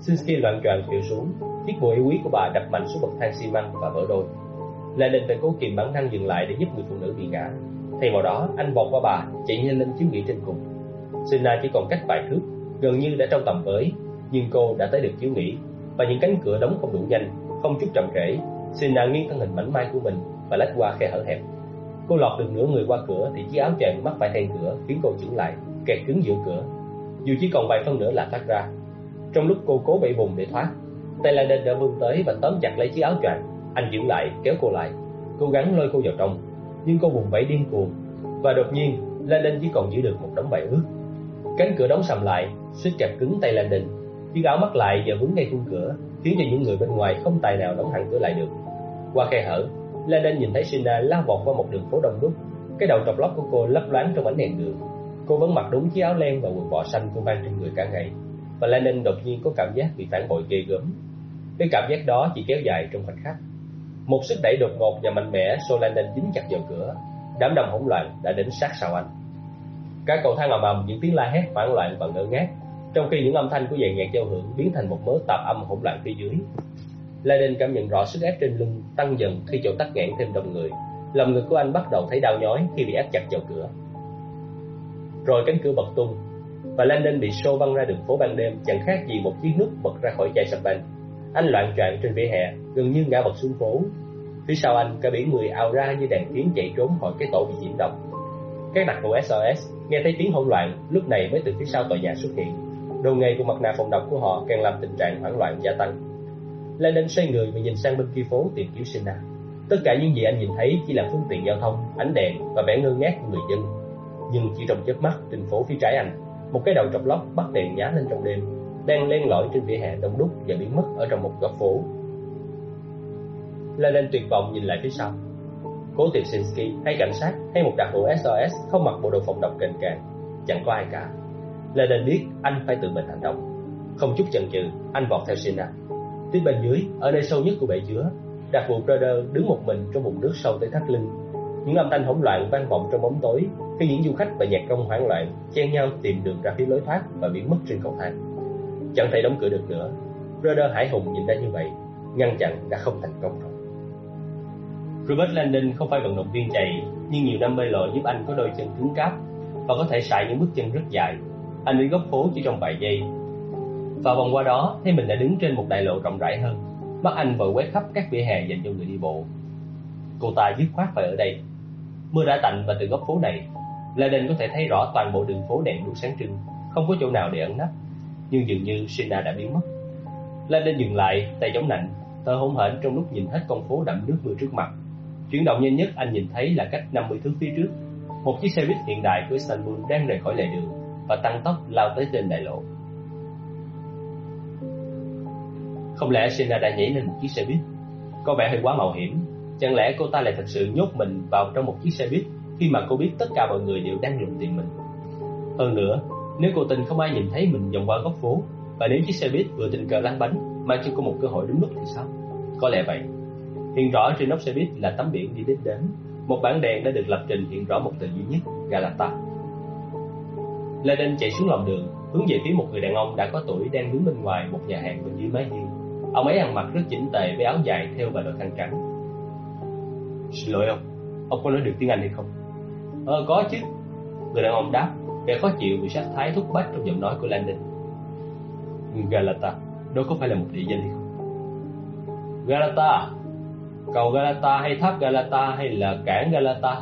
Shinsky loạn choạng khuỵu xuống, chiếc bùa yêu quý của bà đập mạnh xuống bậc thang xi măng và vỡ đôi. Lenin phải cố kìm bản năng dừng lại để giúp người phụ nữ bị ngã. Thay vào đó, anh vọt qua bà, chạy nhanh lên chiếu nghỉ trên cùng. Sina chỉ còn cách vài thước, gần như đã trong tầm với, nhưng cô đã tới được chiếu nghỉ và những cánh cửa đóng không đủ nhanh, không chút chậm trễ. Sina nghiêng thân hình mảnh mai của mình và lách qua khe hở hẹp. Cô lọt được nửa người qua cửa thì chiếc áo choàng mắc phải then cửa khiến cô chững lại, kẹt cứng giữa cửa. Dù chỉ còn vài phân nữa là thoát ra. Trong lúc cô cố bậy vùng để thoát, tay Landon đã vươn tới và tóm chặt lấy chiếc áo choàng. Anh giữ lại, kéo cô lại, cố gắng lôi cô vào trong, nhưng cô vùng vẫy điên cuồng. Và đột nhiên, Landon chỉ còn giữ được một đống vải ướt. Cánh cửa đóng sầm lại, suýt chặt cứng tay Landon chiếc áo mắc lại và vướng ngay khung cửa, khiến cho những người bên ngoài không tài nào đóng hẳn cửa lại được. Qua khe hở Lennon nhìn thấy Sina lao vọt qua một đường phố đông đúc. Cái đầu trọc lóc của cô lấp loáng trong ánh đèn đường. Cô vẫn mặc đúng chiếc áo len và quần bò xanh cô mang trên người cả ngày. Và Lennon đột nhiên có cảm giác bị phản bội ghê gớm. Cái cảm giác đó chỉ kéo dài trong khoảnh khắc. Một sức đẩy đột ngột và mạnh mẽ xô Lennon dính chặt vào cửa. Đám đông hỗn loạn đã đến sát sau anh. Cả cầu thang ầm ầm, những tiếng la hét hoảng loạn và ngỡ ngác trong khi những âm thanh của dàn nhạc giao hưởng biến thành một mớ tạp âm hỗn loạn phía dưới. Laden cảm nhận rõ sức ép trên lưng tăng dần khi chỗ tắc nghẽn thêm đông người. Lòng ngực của anh bắt đầu thấy đau nhói khi bị ép chặt vào cửa. Rồi cánh cửa bật tung và Landon bị xô văng ra đường phố ban đêm chẳng khác gì một chiếc nút bật ra khỏi chai champagne. Anh loạn choạng trên vỉa hè, gần như ngã bật xuống phố. Phía sau anh, cả biển người ào ra như đàn kiến chạy trốn khỏi cái tổ bị nhiễm độc. Các đặc vụ SOS nghe thấy tiếng hỗn loạn, lúc này mới từ phía sau tòa nhà xuất hiện đồ nghề của mặt nạ phòng độc của họ càng làm tình trạng hoảng loạn gia tăng. Landon xoay người và nhìn sang bên kia phố tìm kiếm Sina. Tất cả những gì anh nhìn thấy chỉ là phương tiện giao thông, ánh đèn và vẻ ngơ ngác của người dân. Nhưng chỉ trong chớp mắt, trên phố phía trái anh, một cái đầu trọc lóc bắt đèn nhá lên trong đêm, đang len lỏi trên vỉa hè đông đúc và biến mất ở trong một góc phố. Landon tuyệt vọng nhìn lại phía sau. Cố tiệp Sinsky hay cảnh sát hay một đặc vụ SOS không mặc bộ đồ phòng độc kềnh càng, chẳng có ai cả. Lennon biết anh phải tự mình hành động. Không chút chần chừ, anh vọt theo Sina. Tiếp bên dưới, ở nơi sâu nhất của bể chứa, đặc vụ Brother đứng một mình trong vùng nước sâu tới thắt lưng. Những âm thanh hỗn loạn vang vọng trong bóng tối khi những du khách và nhạc công hoảng loạn chen nhau tìm đường ra phía lối thoát và biến mất trên cầu thang. Chẳng thể đóng cửa được nữa. Brother hải hùng nhìn ra như vậy, ngăn chặn đã không thành công rồi. Robert Landon không phải vận động viên chạy, nhưng nhiều năm bơi lội giúp anh có đôi chân cứng cáp và có thể sải những bước chân rất dài. Anh đến góc phố chỉ trong vài giây. Và vòng qua đó, thấy mình đã đứng trên một đại lộ rộng rãi hơn. Mắt anh vội quét khắp các vỉa hè dành cho người đi bộ. Cô ta dứt khoát phải ở đây. Mưa đã tạnh và từ góc phố này, Landon có thể thấy rõ toàn bộ đường phố đèn đuốc sáng trưng, không có chỗ nào để ẩn nấp. Nhưng dường như Sina đã biến mất. Landon dừng lại, tay chống nạnh, thở hổn hển trong lúc nhìn hết con phố đậm nước mưa trước mặt. Chuyển động nhanh nhất anh nhìn thấy là cách 50 thước phía trước, một chiếc xe buýt hiện đại của Istanbul đang rời khỏi lề đường và tăng tốc lao tới trên đại lộ. Không lẽ Sina đã nhảy lên một chiếc xe buýt? Có vẻ hơi quá mạo hiểm. Chẳng lẽ cô ta lại thật sự nhốt mình vào trong một chiếc xe buýt khi mà cô biết tất cả mọi người đều đang lùng tìm mình? Hơn nữa, nếu cô tình không ai nhìn thấy mình vòng qua góc phố và nếu chiếc xe buýt vừa tình cờ lăn bánh mà chưa có một cơ hội đúng lúc thì sao? Có lẽ vậy. Hiện rõ trên nóc xe buýt là tấm biển đi đích đến. Một bảng đèn đã được lập trình hiện rõ một từ duy nhất, Galata. Laden chạy xuống lòng đường, hướng về phía một người đàn ông đã có tuổi đang đứng bên ngoài một nhà hàng bên dưới mái hiên. Ông ấy ăn mặc rất chỉnh tề với áo dài theo và đội khăn trắng. Xin lỗi ông, ông có nói được tiếng Anh hay không? Ờ, có chứ. Người đàn ông đáp, vẻ khó chịu vì sắc thái thúc bách trong giọng nói của Landon. Galata, đó có phải là một địa danh hay không? Galata, cầu Galata hay tháp Galata hay là cảng Galata?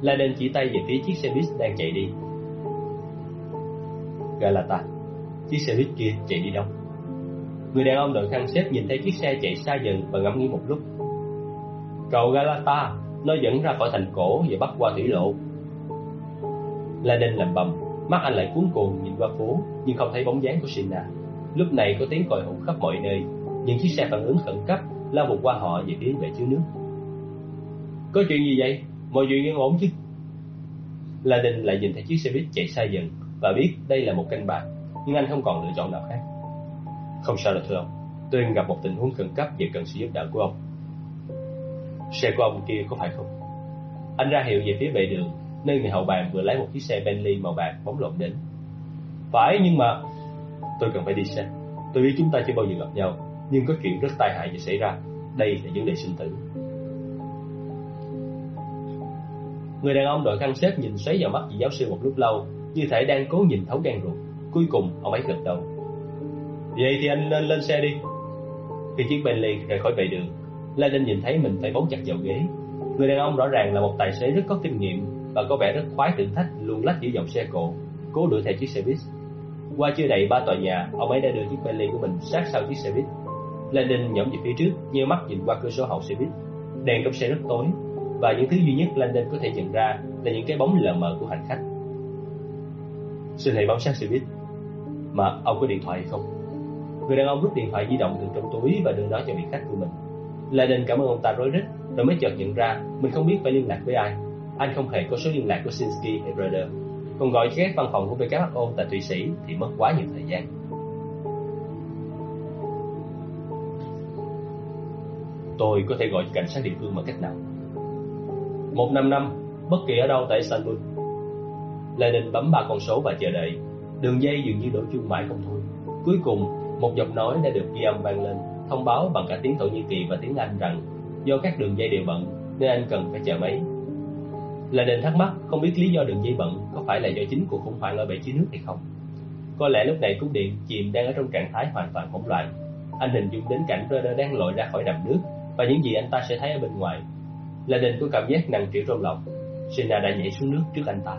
Landon chỉ tay về phía chiếc xe buýt đang chạy đi. Galata, chiếc xe buýt kia chạy đi đâu? Người đàn ông đội khăn xếp nhìn thấy chiếc xe chạy xa dần và ngẫm nghĩ một lúc. Cầu Galata, nó dẫn ra khỏi thành cổ và bắt qua thủy lộ. La đinh lầm bầm, mắt anh lại cuốn cuồng nhìn qua phố nhưng không thấy bóng dáng của Sina. Lúc này có tiếng còi hụ khắp mọi nơi, những chiếc xe phản ứng khẩn cấp lao vụt qua họ về phía về chứa nước. Có chuyện gì vậy? Mọi chuyện yên ổn chứ? La Đinh lại nhìn thấy chiếc xe buýt chạy xa dần và biết đây là một canh bạc, nhưng anh không còn lựa chọn nào khác. Không sao đâu thưa ông, tôi gặp một tình huống khẩn cấp và cần sự giúp đỡ của ông. Xe của ông kia có phải không? Anh ra hiệu về phía bệ đường, nơi người hậu bàn vừa lái một chiếc xe Bentley màu bạc bóng lộn đến. Phải nhưng mà tôi cần phải đi xe. Tôi biết chúng ta chưa bao giờ gặp nhau, nhưng có chuyện rất tai hại vừa xảy ra. Đây là vấn đề sinh tử. Người đàn ông đội khăn xếp nhìn xoáy vào mắt vị giáo sư một lúc lâu, như thể đang cố nhìn thấu gan ruột. Cuối cùng ông ấy gật đầu. Vậy thì anh nên lên xe đi. Khi chiếc Bentley rời khỏi vệ đường, Landon nhìn thấy mình phải bấu chặt vào ghế. Người đàn ông rõ ràng là một tài xế rất có kinh nghiệm và có vẻ rất khoái thử thách luôn lách giữa dòng xe cộ, cố đuổi theo chiếc xe buýt. Qua chưa đầy ba tòa nhà, ông ấy đã đưa chiếc Bentley của mình sát sau chiếc xe buýt. Landon nhõm về phía trước, nheo mắt nhìn qua cửa sổ hậu xe buýt. Đèn trong xe rất tối, và những thứ duy nhất Landon có thể nhận ra là những cái bóng lờ mờ của hành khách. Xin hãy bám sát xe buýt. Mà ông có điện thoại hay không? Người đàn ông rút điện thoại di động từ trong túi và đưa nó cho vị khách của mình. Landon cảm ơn ông ta rối rít, rồi mới chợt nhận ra mình không biết phải liên lạc với ai. Anh không hề có số liên lạc của Sinsky hay Brother. Còn gọi cho các văn phòng của WHO tại Thụy Sĩ thì mất quá nhiều thời gian. Tôi có thể gọi cho cảnh sát địa phương bằng cách nào? Một năm năm, bất kỳ ở đâu tại Istanbul. Lenin bấm ba con số và chờ đợi. Đường dây dường như đổ chuông mãi không thôi. Cuối cùng, một giọng nói đã được ghi âm vang lên, thông báo bằng cả tiếng Thổ Nhĩ Kỳ và tiếng Anh rằng do các đường dây đều bận nên anh cần phải chờ máy. Lenin thắc mắc không biết lý do đường dây bận có phải là do chính cuộc khủng hoảng ở bể chứa nước hay không. Có lẽ lúc này cú điện chìm đang ở trong trạng thái hoàn toàn hỗn loạn. Anh hình dung đến cảnh Röder đang lội ra khỏi đầm nước và những gì anh ta sẽ thấy ở bên ngoài Landon có cảm giác nặng trĩu trong lòng. Sina đã nhảy xuống nước trước anh ta.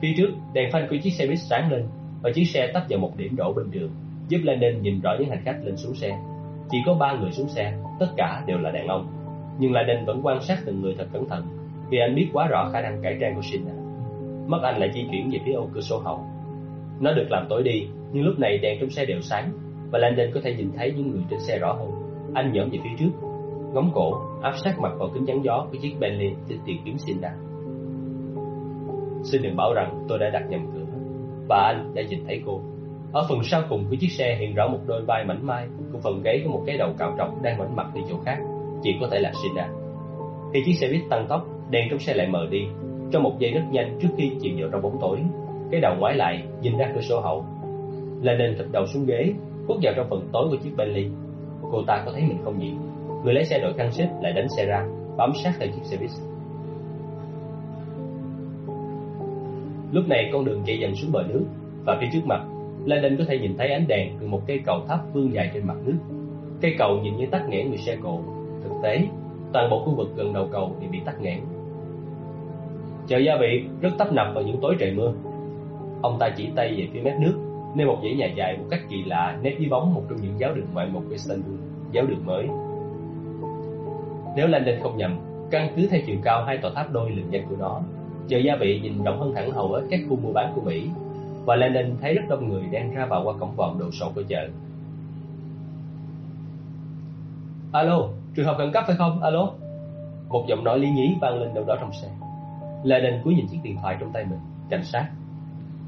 Phía trước, đèn phanh của chiếc xe buýt sáng lên và chiếc xe tấp vào một điểm đổ bên đường, giúp Lenin nhìn rõ những hành khách lên xuống xe. Chỉ có ba người xuống xe, tất cả đều là đàn ông. Nhưng Lenin vẫn quan sát từng người thật cẩn thận, vì anh biết quá rõ khả năng cải trang của Sina. Mắt anh lại di chuyển về phía ô cửa sổ hậu. Nó được làm tối đi, nhưng lúc này đèn trong xe đều sáng và Landon có thể nhìn thấy những người trên xe rõ hơn. Anh nhổm về phía trước, ngóng cổ, áp sát mặt vào kính chắn gió của chiếc Bentley để tìm kiếm Sinda. Xin đừng bảo rằng tôi đã đặt nhầm cửa và anh đã nhìn thấy cô. Ở phần sau cùng của chiếc xe hiện rõ một đôi vai mảnh mai, cùng phần gáy có một cái đầu cạo trọc đang mảnh mặt đi chỗ khác, chỉ có thể là Sina Khi chiếc xe buýt tăng tốc, đèn trong xe lại mờ đi. Trong một giây rất nhanh trước khi chìm vào trong bóng tối, cái đầu ngoái lại nhìn ra cửa sổ hậu. Lenin nên thụt đầu xuống ghế, bước vào trong phần tối của chiếc Bentley. Cô ta có thấy mình không gì người lái xe đội khăn xếp lại đánh xe ra bám sát theo chiếc xe buýt. Lúc này con đường chạy dần xuống bờ nước và phía trước mặt, Landon có thể nhìn thấy ánh đèn từ một cây cầu thấp vươn dài trên mặt nước. Cây cầu nhìn như tắc nghẽn người xe cộ. Thực tế, toàn bộ khu vực gần đầu cầu thì bị tắc nghẽn. Chợ gia vị rất tấp nập vào những tối trời mưa. Ông ta chỉ tay về phía mép nước, nơi một dãy nhà dài một cách kỳ lạ nét dưới bóng một trong những giáo đường ngoại mục của giáo đường mới. Nếu Landon không nhầm, căn cứ theo chiều cao hai tòa tháp đôi lừng danh của nó, chợ gia vị nhìn rộng hơn hẳn hầu hết các khu mua bán của Mỹ, và Lenin thấy rất đông người đang ra vào qua cổng vòm đồ sộ của chợ. Alo, trường hợp khẩn cấp phải không? Alo. Một giọng nói lý nhí vang lên đâu đó trong xe. Lenin cúi nhìn chiếc điện thoại trong tay mình, cảnh sát.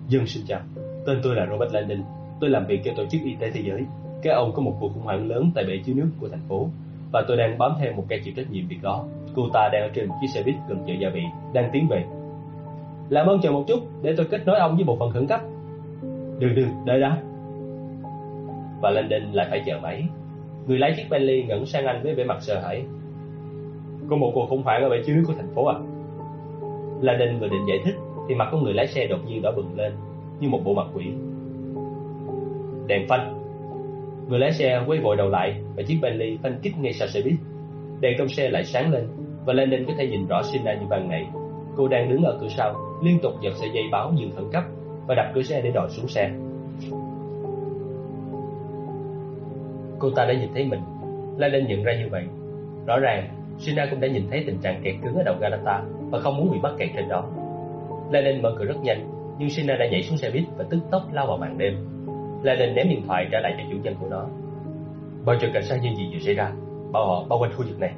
Dương xin chào, tên tôi là Robert Lenin, tôi làm việc cho tổ chức y tế thế giới. Các ông có một cuộc khủng hoảng lớn tại bể chứa nước của thành phố và tôi đang bám theo một kẻ chịu trách nhiệm việc đó. Cô ta đang ở trên chiếc xe buýt gần chợ gia vị, đang tiến về. Làm ơn chờ một chút để tôi kết nối ông với bộ phận khẩn cấp. Đừng đừng, đợi đã. Và Landon lại phải chờ máy. Người lái chiếc Bentley ngẩng sang anh với vẻ mặt sợ hãi. Có một cuộc khủng hoảng ở bãi chứa của thành phố à? Landon vừa định giải thích thì mặt của người lái xe đột nhiên đỏ bừng lên như một bộ mặt quỷ. Đèn phanh. Người lái xe quay vội đầu lại và chiếc Bentley phanh kích ngay sau xe buýt. Đèn trong xe lại sáng lên và Landon có thể nhìn rõ Sina như ban ngày. Cô đang đứng ở cửa sau, liên tục giật sợi dây báo dừng khẩn cấp và đập cửa xe để đòi xuống xe. Cô ta đã nhìn thấy mình. Landon nhận ra như vậy. Rõ ràng, Sina cũng đã nhìn thấy tình trạng kẹt cứng ở đầu Galata và không muốn bị mắc kẹt trên đó. Landon mở cửa rất nhanh, nhưng Sina đã nhảy xuống xe buýt và tức tốc lao vào màn đêm. Landon ném điện thoại trả lại cho chủ nhân của nó. Bao cho cảnh sát như gì vừa xảy ra, bao họ bao quanh khu vực này.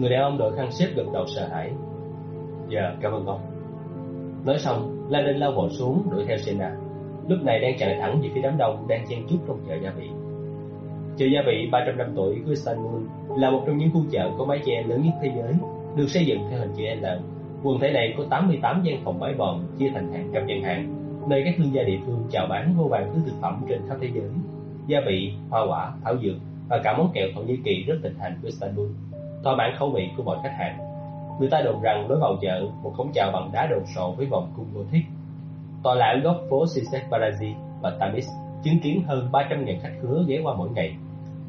Người đàn ông đội khăn xếp gật đầu sợ hãi. Dạ, cảm ơn ông. Nói xong, Landon lao vội xuống đuổi theo Sina. Lúc này đang chạy thẳng về phía đám đông đang chen chúc trong chợ gia vị. Chợ gia vị 300 năm tuổi của Istanbul là một trong những khu chợ có mái che lớn nhất thế giới, được xây dựng theo hình chữ L. Quần thể này có 88 gian phòng mái vòm chia thành hàng trăm gian hàng, nơi các thương gia địa phương chào bán vô vàng thứ thực phẩm trên khắp thế giới, gia vị, hoa quả, thảo dược và cả món kẹo Thổ Nhĩ Kỳ rất thịnh hành của Istanbul, thỏa mãn khẩu vị của mọi khách hàng. Người ta đồn rằng lối vào chợ một cổng chào bằng đá đồ sộ với vòng cung Gothic. Tòa lạc góc phố Sisek Barazi và Tamis chứng kiến hơn 300.000 khách khứa ghé qua mỗi ngày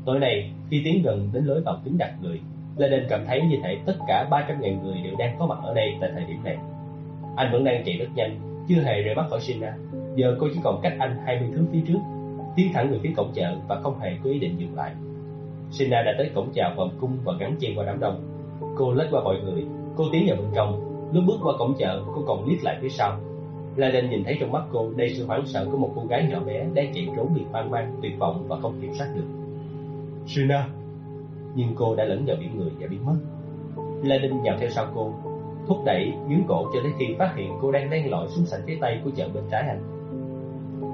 Tối nay, khi tiến gần đến lối vào kính đặt người, Lenin cảm thấy như thể tất cả 300.000 người đều đang có mặt ở đây tại thời điểm này. Anh vẫn đang chạy rất nhanh, chưa hề rời mắt khỏi Sina. Giờ cô chỉ còn cách anh 20 thước phía trước, tiến thẳng về phía cổng chợ và không hề có ý định dừng lại. Sina đã tới cổng chào vòng cung và gắn chen qua đám đông. Cô lách qua mọi người, cô tiến vào bên trong. Lúc bước qua cổng chợ, cô còn liếc lại phía sau. Laden nhìn thấy trong mắt cô đầy sự hoảng sợ của một cô gái nhỏ bé đang chạy trốn vì hoang mang, tuyệt vọng và không kiểm soát được. Sina Nhưng cô đã lẫn vào biển người và biến mất La Đinh nhào theo sau cô Thúc đẩy, nhướng cổ cho đến khi phát hiện cô đang len lỏi xuống sảnh phía tây của chợ bên trái anh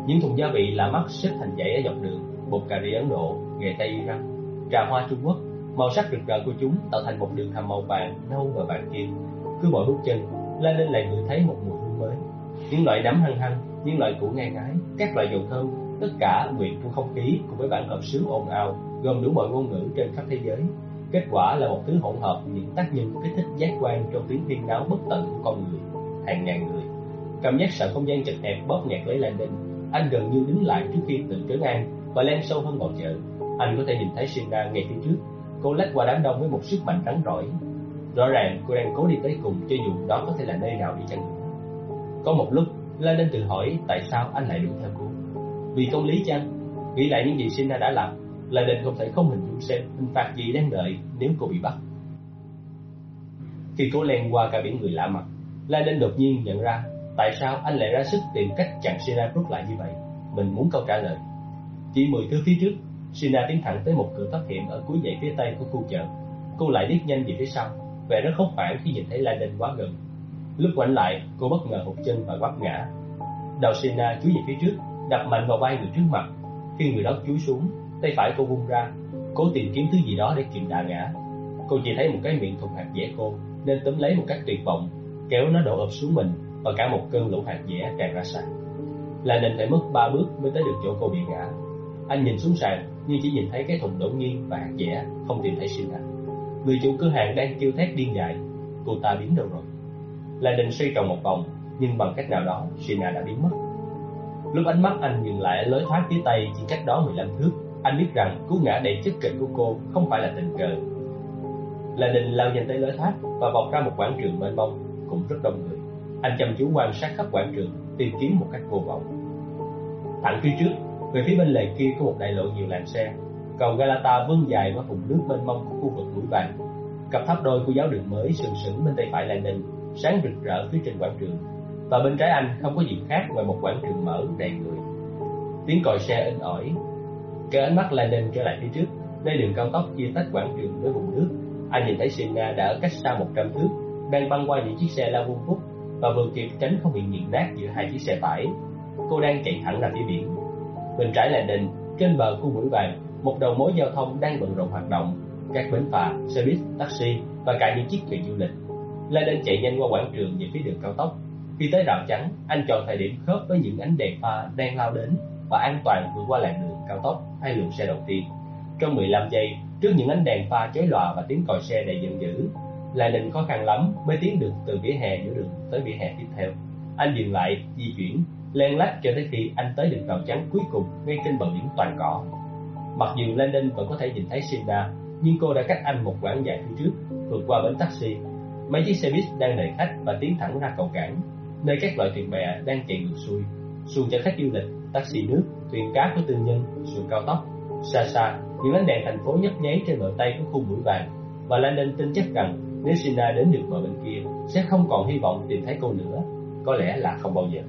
Những thùng gia vị lạ mắt xếp thành dãy ở dọc đường Bột cà ri Ấn Độ, nghề tây Iran, trà hoa Trung Quốc Màu sắc rực rỡ của chúng tạo thành một đường hầm màu vàng, nâu và vàng kim Cứ mỗi bước chân, Lan lên lại ngửi thấy một mùi hương mới Những loại nấm hăng hăng, những loại củ ngang ngái, các loại dầu thơm Tất cả quyện trong không khí cùng với bản hợp sướng ồn ào gồm đủ mọi ngôn ngữ trên khắp thế giới. Kết quả là một thứ hỗn hợp những tác nhân kích thích giác quan trong tiếng thiên náo bất tận của con người, hàng ngàn người. Cảm giác sợ không gian chật hẹp bóp nghẹt lấy Lan Landon. Anh gần như đứng lại trước khi tự trấn an và len sâu hơn vào chợ. Anh có thể nhìn thấy Shinra ngay phía trước. Cô lách qua đám đông với một sức mạnh rắn rỏi. Rõ ràng cô đang cố đi tới cùng cho dù đó có thể là nơi nào đi chăng nữa. Có một lúc, Landon tự hỏi tại sao anh lại đuổi theo cô. Vì công lý chăng? Nghĩ lại những gì Shinra đã làm, là định không thể không hình dung xem hình phạt gì đang đợi nếu cô bị bắt. Khi cô len qua cả biển người lạ mặt, La nên đột nhiên nhận ra tại sao anh lại ra sức tìm cách chặn Shinra rút lại như vậy. Mình muốn câu trả lời. Chỉ 10 thứ phía trước, Sina tiến thẳng tới một cửa thoát hiểm ở cuối dãy phía tây của khu chợ. Cô lại liếc nhanh về phía sau, vẻ rất hốt hoảng khi nhìn thấy La quá gần. Lúc quay lại, cô bất ngờ hụt chân và quắp ngã. Đầu Sina chúi về phía trước, đập mạnh vào vai người trước mặt. Khi người đó chúi xuống, tay phải cô vung ra, cố tìm kiếm thứ gì đó để kìm đà ngã. Cô chỉ thấy một cái miệng thùng hạt dẻ khô, nên túm lấy một cách tuyệt vọng, kéo nó đổ ập xuống mình và cả một cơn lũ hạt dẻ tràn ra sàn. Là nên phải mất ba bước mới tới được chỗ cô bị ngã. Anh nhìn xuống sàn, nhưng chỉ nhìn thấy cái thùng đổ nghiêng và hạt dẻ, không tìm thấy Sina. Người chủ cửa hàng đang kêu thét điên dại, cô ta biến đâu rồi? Là định xoay tròn một vòng, nhưng bằng cách nào đó, Sina đã biến mất. Lúc ánh mắt anh nhìn lại lối thoát phía tây chỉ cách đó 15 thước, anh biết rằng cú ngã đầy chất kịch của cô không phải là tình cờ. Là định lao nhanh tới lối thoát và vọt ra một quảng trường mênh mông, cũng rất đông người. Anh chăm chú quan sát khắp quảng trường, tìm kiếm một cách vô vọng. Thẳng phía trước, về phía bên lề kia có một đại lộ nhiều làn xe. Cầu Galata vươn dài qua vùng nước mênh mông của khu vực mũi vàng. Cặp tháp đôi của giáo đường mới sừng sững bên tay phải Landon, sáng rực rỡ phía trên quảng trường. Và bên trái anh không có gì khác ngoài một quảng trường mở đầy người. Tiếng còi xe in ỏi. Kéo ánh mắt Landon trở lại phía trước, nơi đường cao tốc chia tách quảng trường với vùng nước. Anh nhìn thấy Sina đã ở cách xa 100 thước, đang băng qua những chiếc xe lao vun vút và vừa kịp tránh không bị nghiền nát giữa hai chiếc xe tải. Cô đang chạy thẳng ra phía biển. Bên trái là đình, trên bờ khu mũi vàng, một đầu mối giao thông đang bận rộn hoạt động, các bến phà, xe buýt, taxi và cả những chiếc thuyền du lịch. La Đen chạy nhanh qua quảng trường về phía đường cao tốc. Khi tới rào chắn, anh chọn thời điểm khớp với những ánh đèn pha đang lao đến và an toàn vượt qua làn đường cao tốc hai luồng xe đầu tiên. Trong 15 giây, trước những ánh đèn pha chói lòa và tiếng còi xe đầy giận dữ, La đinh khó khăn lắm mới tiến được từ vỉa hè giữa đường tới vỉa hè tiếp theo. Anh dừng lại, di chuyển len lách cho tới khi anh tới được rào chắn cuối cùng ngay trên bờ biển toàn cỏ. Mặc dù Landon vẫn có thể nhìn thấy Sina, nhưng cô đã cách anh một quãng dài phía trước, vượt qua bến taxi. Mấy chiếc xe buýt đang đợi khách và tiến thẳng ra cầu cảng, nơi các loại thuyền bè đang chạy ngược xuôi. Xuồng chở khách du lịch, taxi nước, thuyền cá của tư nhân, xuồng cao tốc. Xa xa, những ánh đèn thành phố nhấp nháy trên bờ tây của khu mũi vàng, và Landon tin chắc rằng nếu Sina đến được bờ bên kia, sẽ không còn hy vọng tìm thấy cô nữa. Có lẽ là không bao giờ.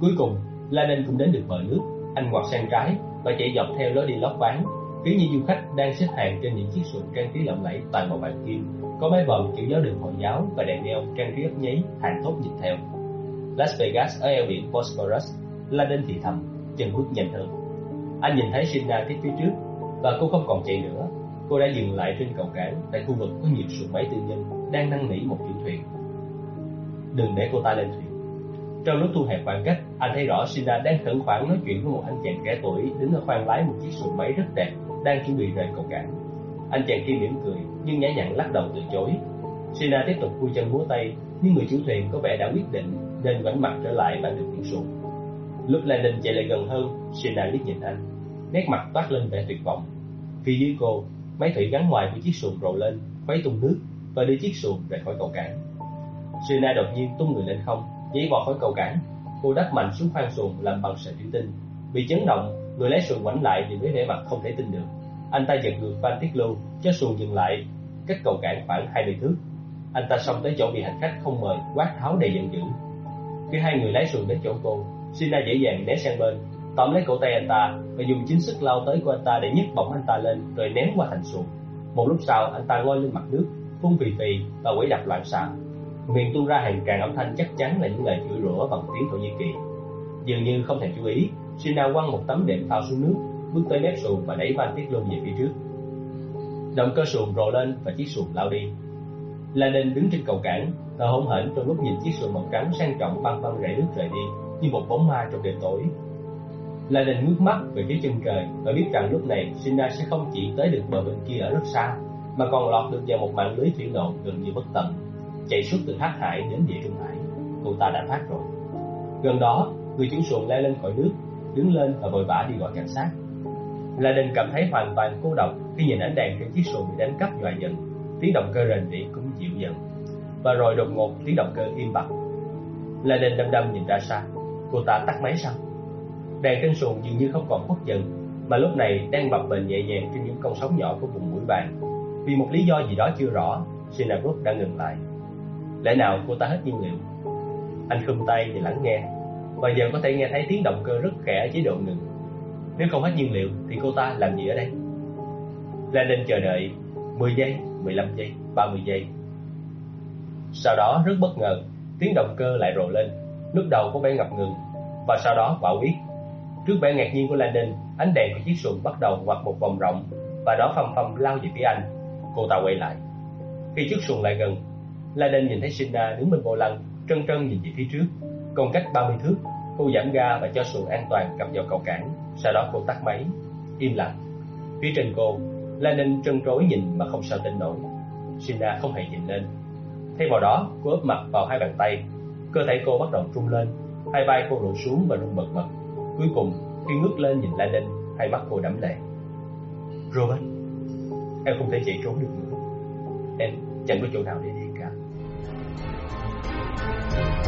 Cuối cùng, La Ninh cũng đến được bờ nước. Anh ngoặt sang trái và chạy dọc theo lối đi lót ván, khiến như du khách đang xếp hàng trên những chiếc xuồng trang trí lộng lẫy toàn màu vàng kim, có mái vòm kiểu giáo đường hồi giáo và đèn neon trang trí ấp nháy hàng thốt nhìn theo. Las Vegas ở eo biển Bosporus, La Ninh thì thầm, chân bước nhanh hơn. Anh nhìn thấy Sina tiếp phía trước và cô không còn chạy nữa. Cô đã dừng lại trên cầu cảng tại khu vực có nhiều xuồng máy tư nhân đang năn nỉ một chủ thuyền. Đừng để cô ta lên thuyền trong lúc thu hẹp khoảng cách, anh thấy rõ Sina đang khẩn khoản nói chuyện với một anh chàng trẻ tuổi đứng ở khoang lái một chiếc xuồng máy rất đẹp, đang chuẩn bị rời cầu cảng. Anh chàng kia mỉm cười, nhưng nhã nhặn lắc đầu từ chối. Sina tiếp tục vui chân múa tay, nhưng người chủ thuyền có vẻ đã quyết định nên ngoảnh mặt trở lại bản điều khiển xuồng. Lúc Landon chạy lại gần hơn, Sina liếc nhìn anh, nét mặt toát lên vẻ tuyệt vọng. Phía dưới cô, máy thủy gắn ngoài của chiếc xuồng rộ lên, khuấy tung nước và đưa chiếc xuồng rời khỏi cầu cảng. Sina đột nhiên tung người lên không, nhảy vọt khỏi cầu cảng cô đắp mạnh xuống khoang xuồng làm bằng sợi thủy tinh. Bị chấn động, người lái xuồng quảnh lại nhìn với vẻ mặt không thể tin được. Anh ta giật ngược van tiết lưu cho xuồng dừng lại, cách cầu cảng khoảng 20 thước. Anh ta xông tới chỗ bị hành khách không mời, quát tháo đầy giận dữ. Khi hai người lái xuồng đến chỗ cô, Sina dễ dàng né sang bên. Tóm lấy cổ tay anh ta và dùng chính sức lao tới của anh ta để nhấc bổng anh ta lên, rồi ném qua thành xuồng. Một lúc sau, anh ta ngoi lên mặt nước, phun phì phì và quẩy đạp loạn xạ miệng tuôn ra hàng tràng âm thanh chắc chắn là những lời chửi rủa bằng tiếng Thổ Nhĩ Kỳ. Dường như không thèm chú ý, Sina quăng một tấm đệm phao xuống nước, bước tới mép xuồng và đẩy van tiết lô về phía trước. Động cơ xuồng rồ lên và chiếc xuồng lao đi. Lenin đứng trên cầu cảng, thở hổn hển trong lúc nhìn chiếc xuồng màu trắng sang trọng băng băng rẽ nước rời đi như một bóng ma trong đêm tối. Lenin ngước mắt về phía chân trời và biết rằng lúc này Sina sẽ không chỉ tới được bờ bên kia ở rất xa, mà còn lọt được vào một mạng lưới thủy lộ gần như bất tận chạy suốt từ Hắc Hải đến địa Trung Hải, cô ta đã thoát rồi. Gần đó, người chủ xuồng leo lên khỏi nước, đứng lên và vội vã đi gọi cảnh sát. La Đình cảm thấy hoàn toàn cô độc khi nhìn ánh đèn trên chiếc xuồng bị đánh cắp dọa dần, tiếng động cơ rền rĩ cũng dịu dần. Và rồi đột ngột tiếng động cơ im bặt. La Đình đăm đăm nhìn ra xa, cô ta tắt máy xong. Đèn trên xuồng dường như không còn khuất dần, mà lúc này đang bập bềnh nhẹ nhàng trên những con sóng nhỏ của vùng mũi vàng. Vì một lý do gì đó chưa rõ, Sinabrook đã ngừng lại. Lẽ nào cô ta hết nhiên liệu? Anh khum tay và lắng nghe. Và giờ có thể nghe thấy tiếng động cơ rất khẽ ở chế độ ngừng. Nếu không hết nhiên liệu Thì cô ta làm gì ở đây? Landon chờ đợi 10 giây, 15 giây, 30 giây. Sau đó rất bất ngờ Tiếng động cơ lại rồ lên. Lúc đầu có vẻ ngập ngừng Và sau đó bạo biết Trước vẻ ngạc nhiên của Landon Ánh đèn của chiếc xuồng bắt đầu ngoặt một vòng rộng Và đó phầm phầm lao về phía anh. Cô ta quay lại. Khi chiếc xuồng lại gần Laden nhìn thấy Sina đứng bên vô lăng, trân trân nhìn về phía trước. Còn cách 30 thước, cô giảm ga và cho xuồng an toàn cập vào cầu cảng. Sau đó cô tắt máy. im lặng. Phía trên cô, Landon trân trối nhìn mà không sao tin nổi. Sina không hề nhìn lên. Thay vào đó, cô ấp mặt vào hai bàn tay. Cơ thể cô bắt đầu trung lên, hai vai cô rụt xuống và rung bật bật. Cuối cùng, khi ngước lên nhìn Landon, hai mắt cô đẫm lệ. Robert, em không thể chạy trốn được nữa. Em chẳng có chỗ nào để đi. Música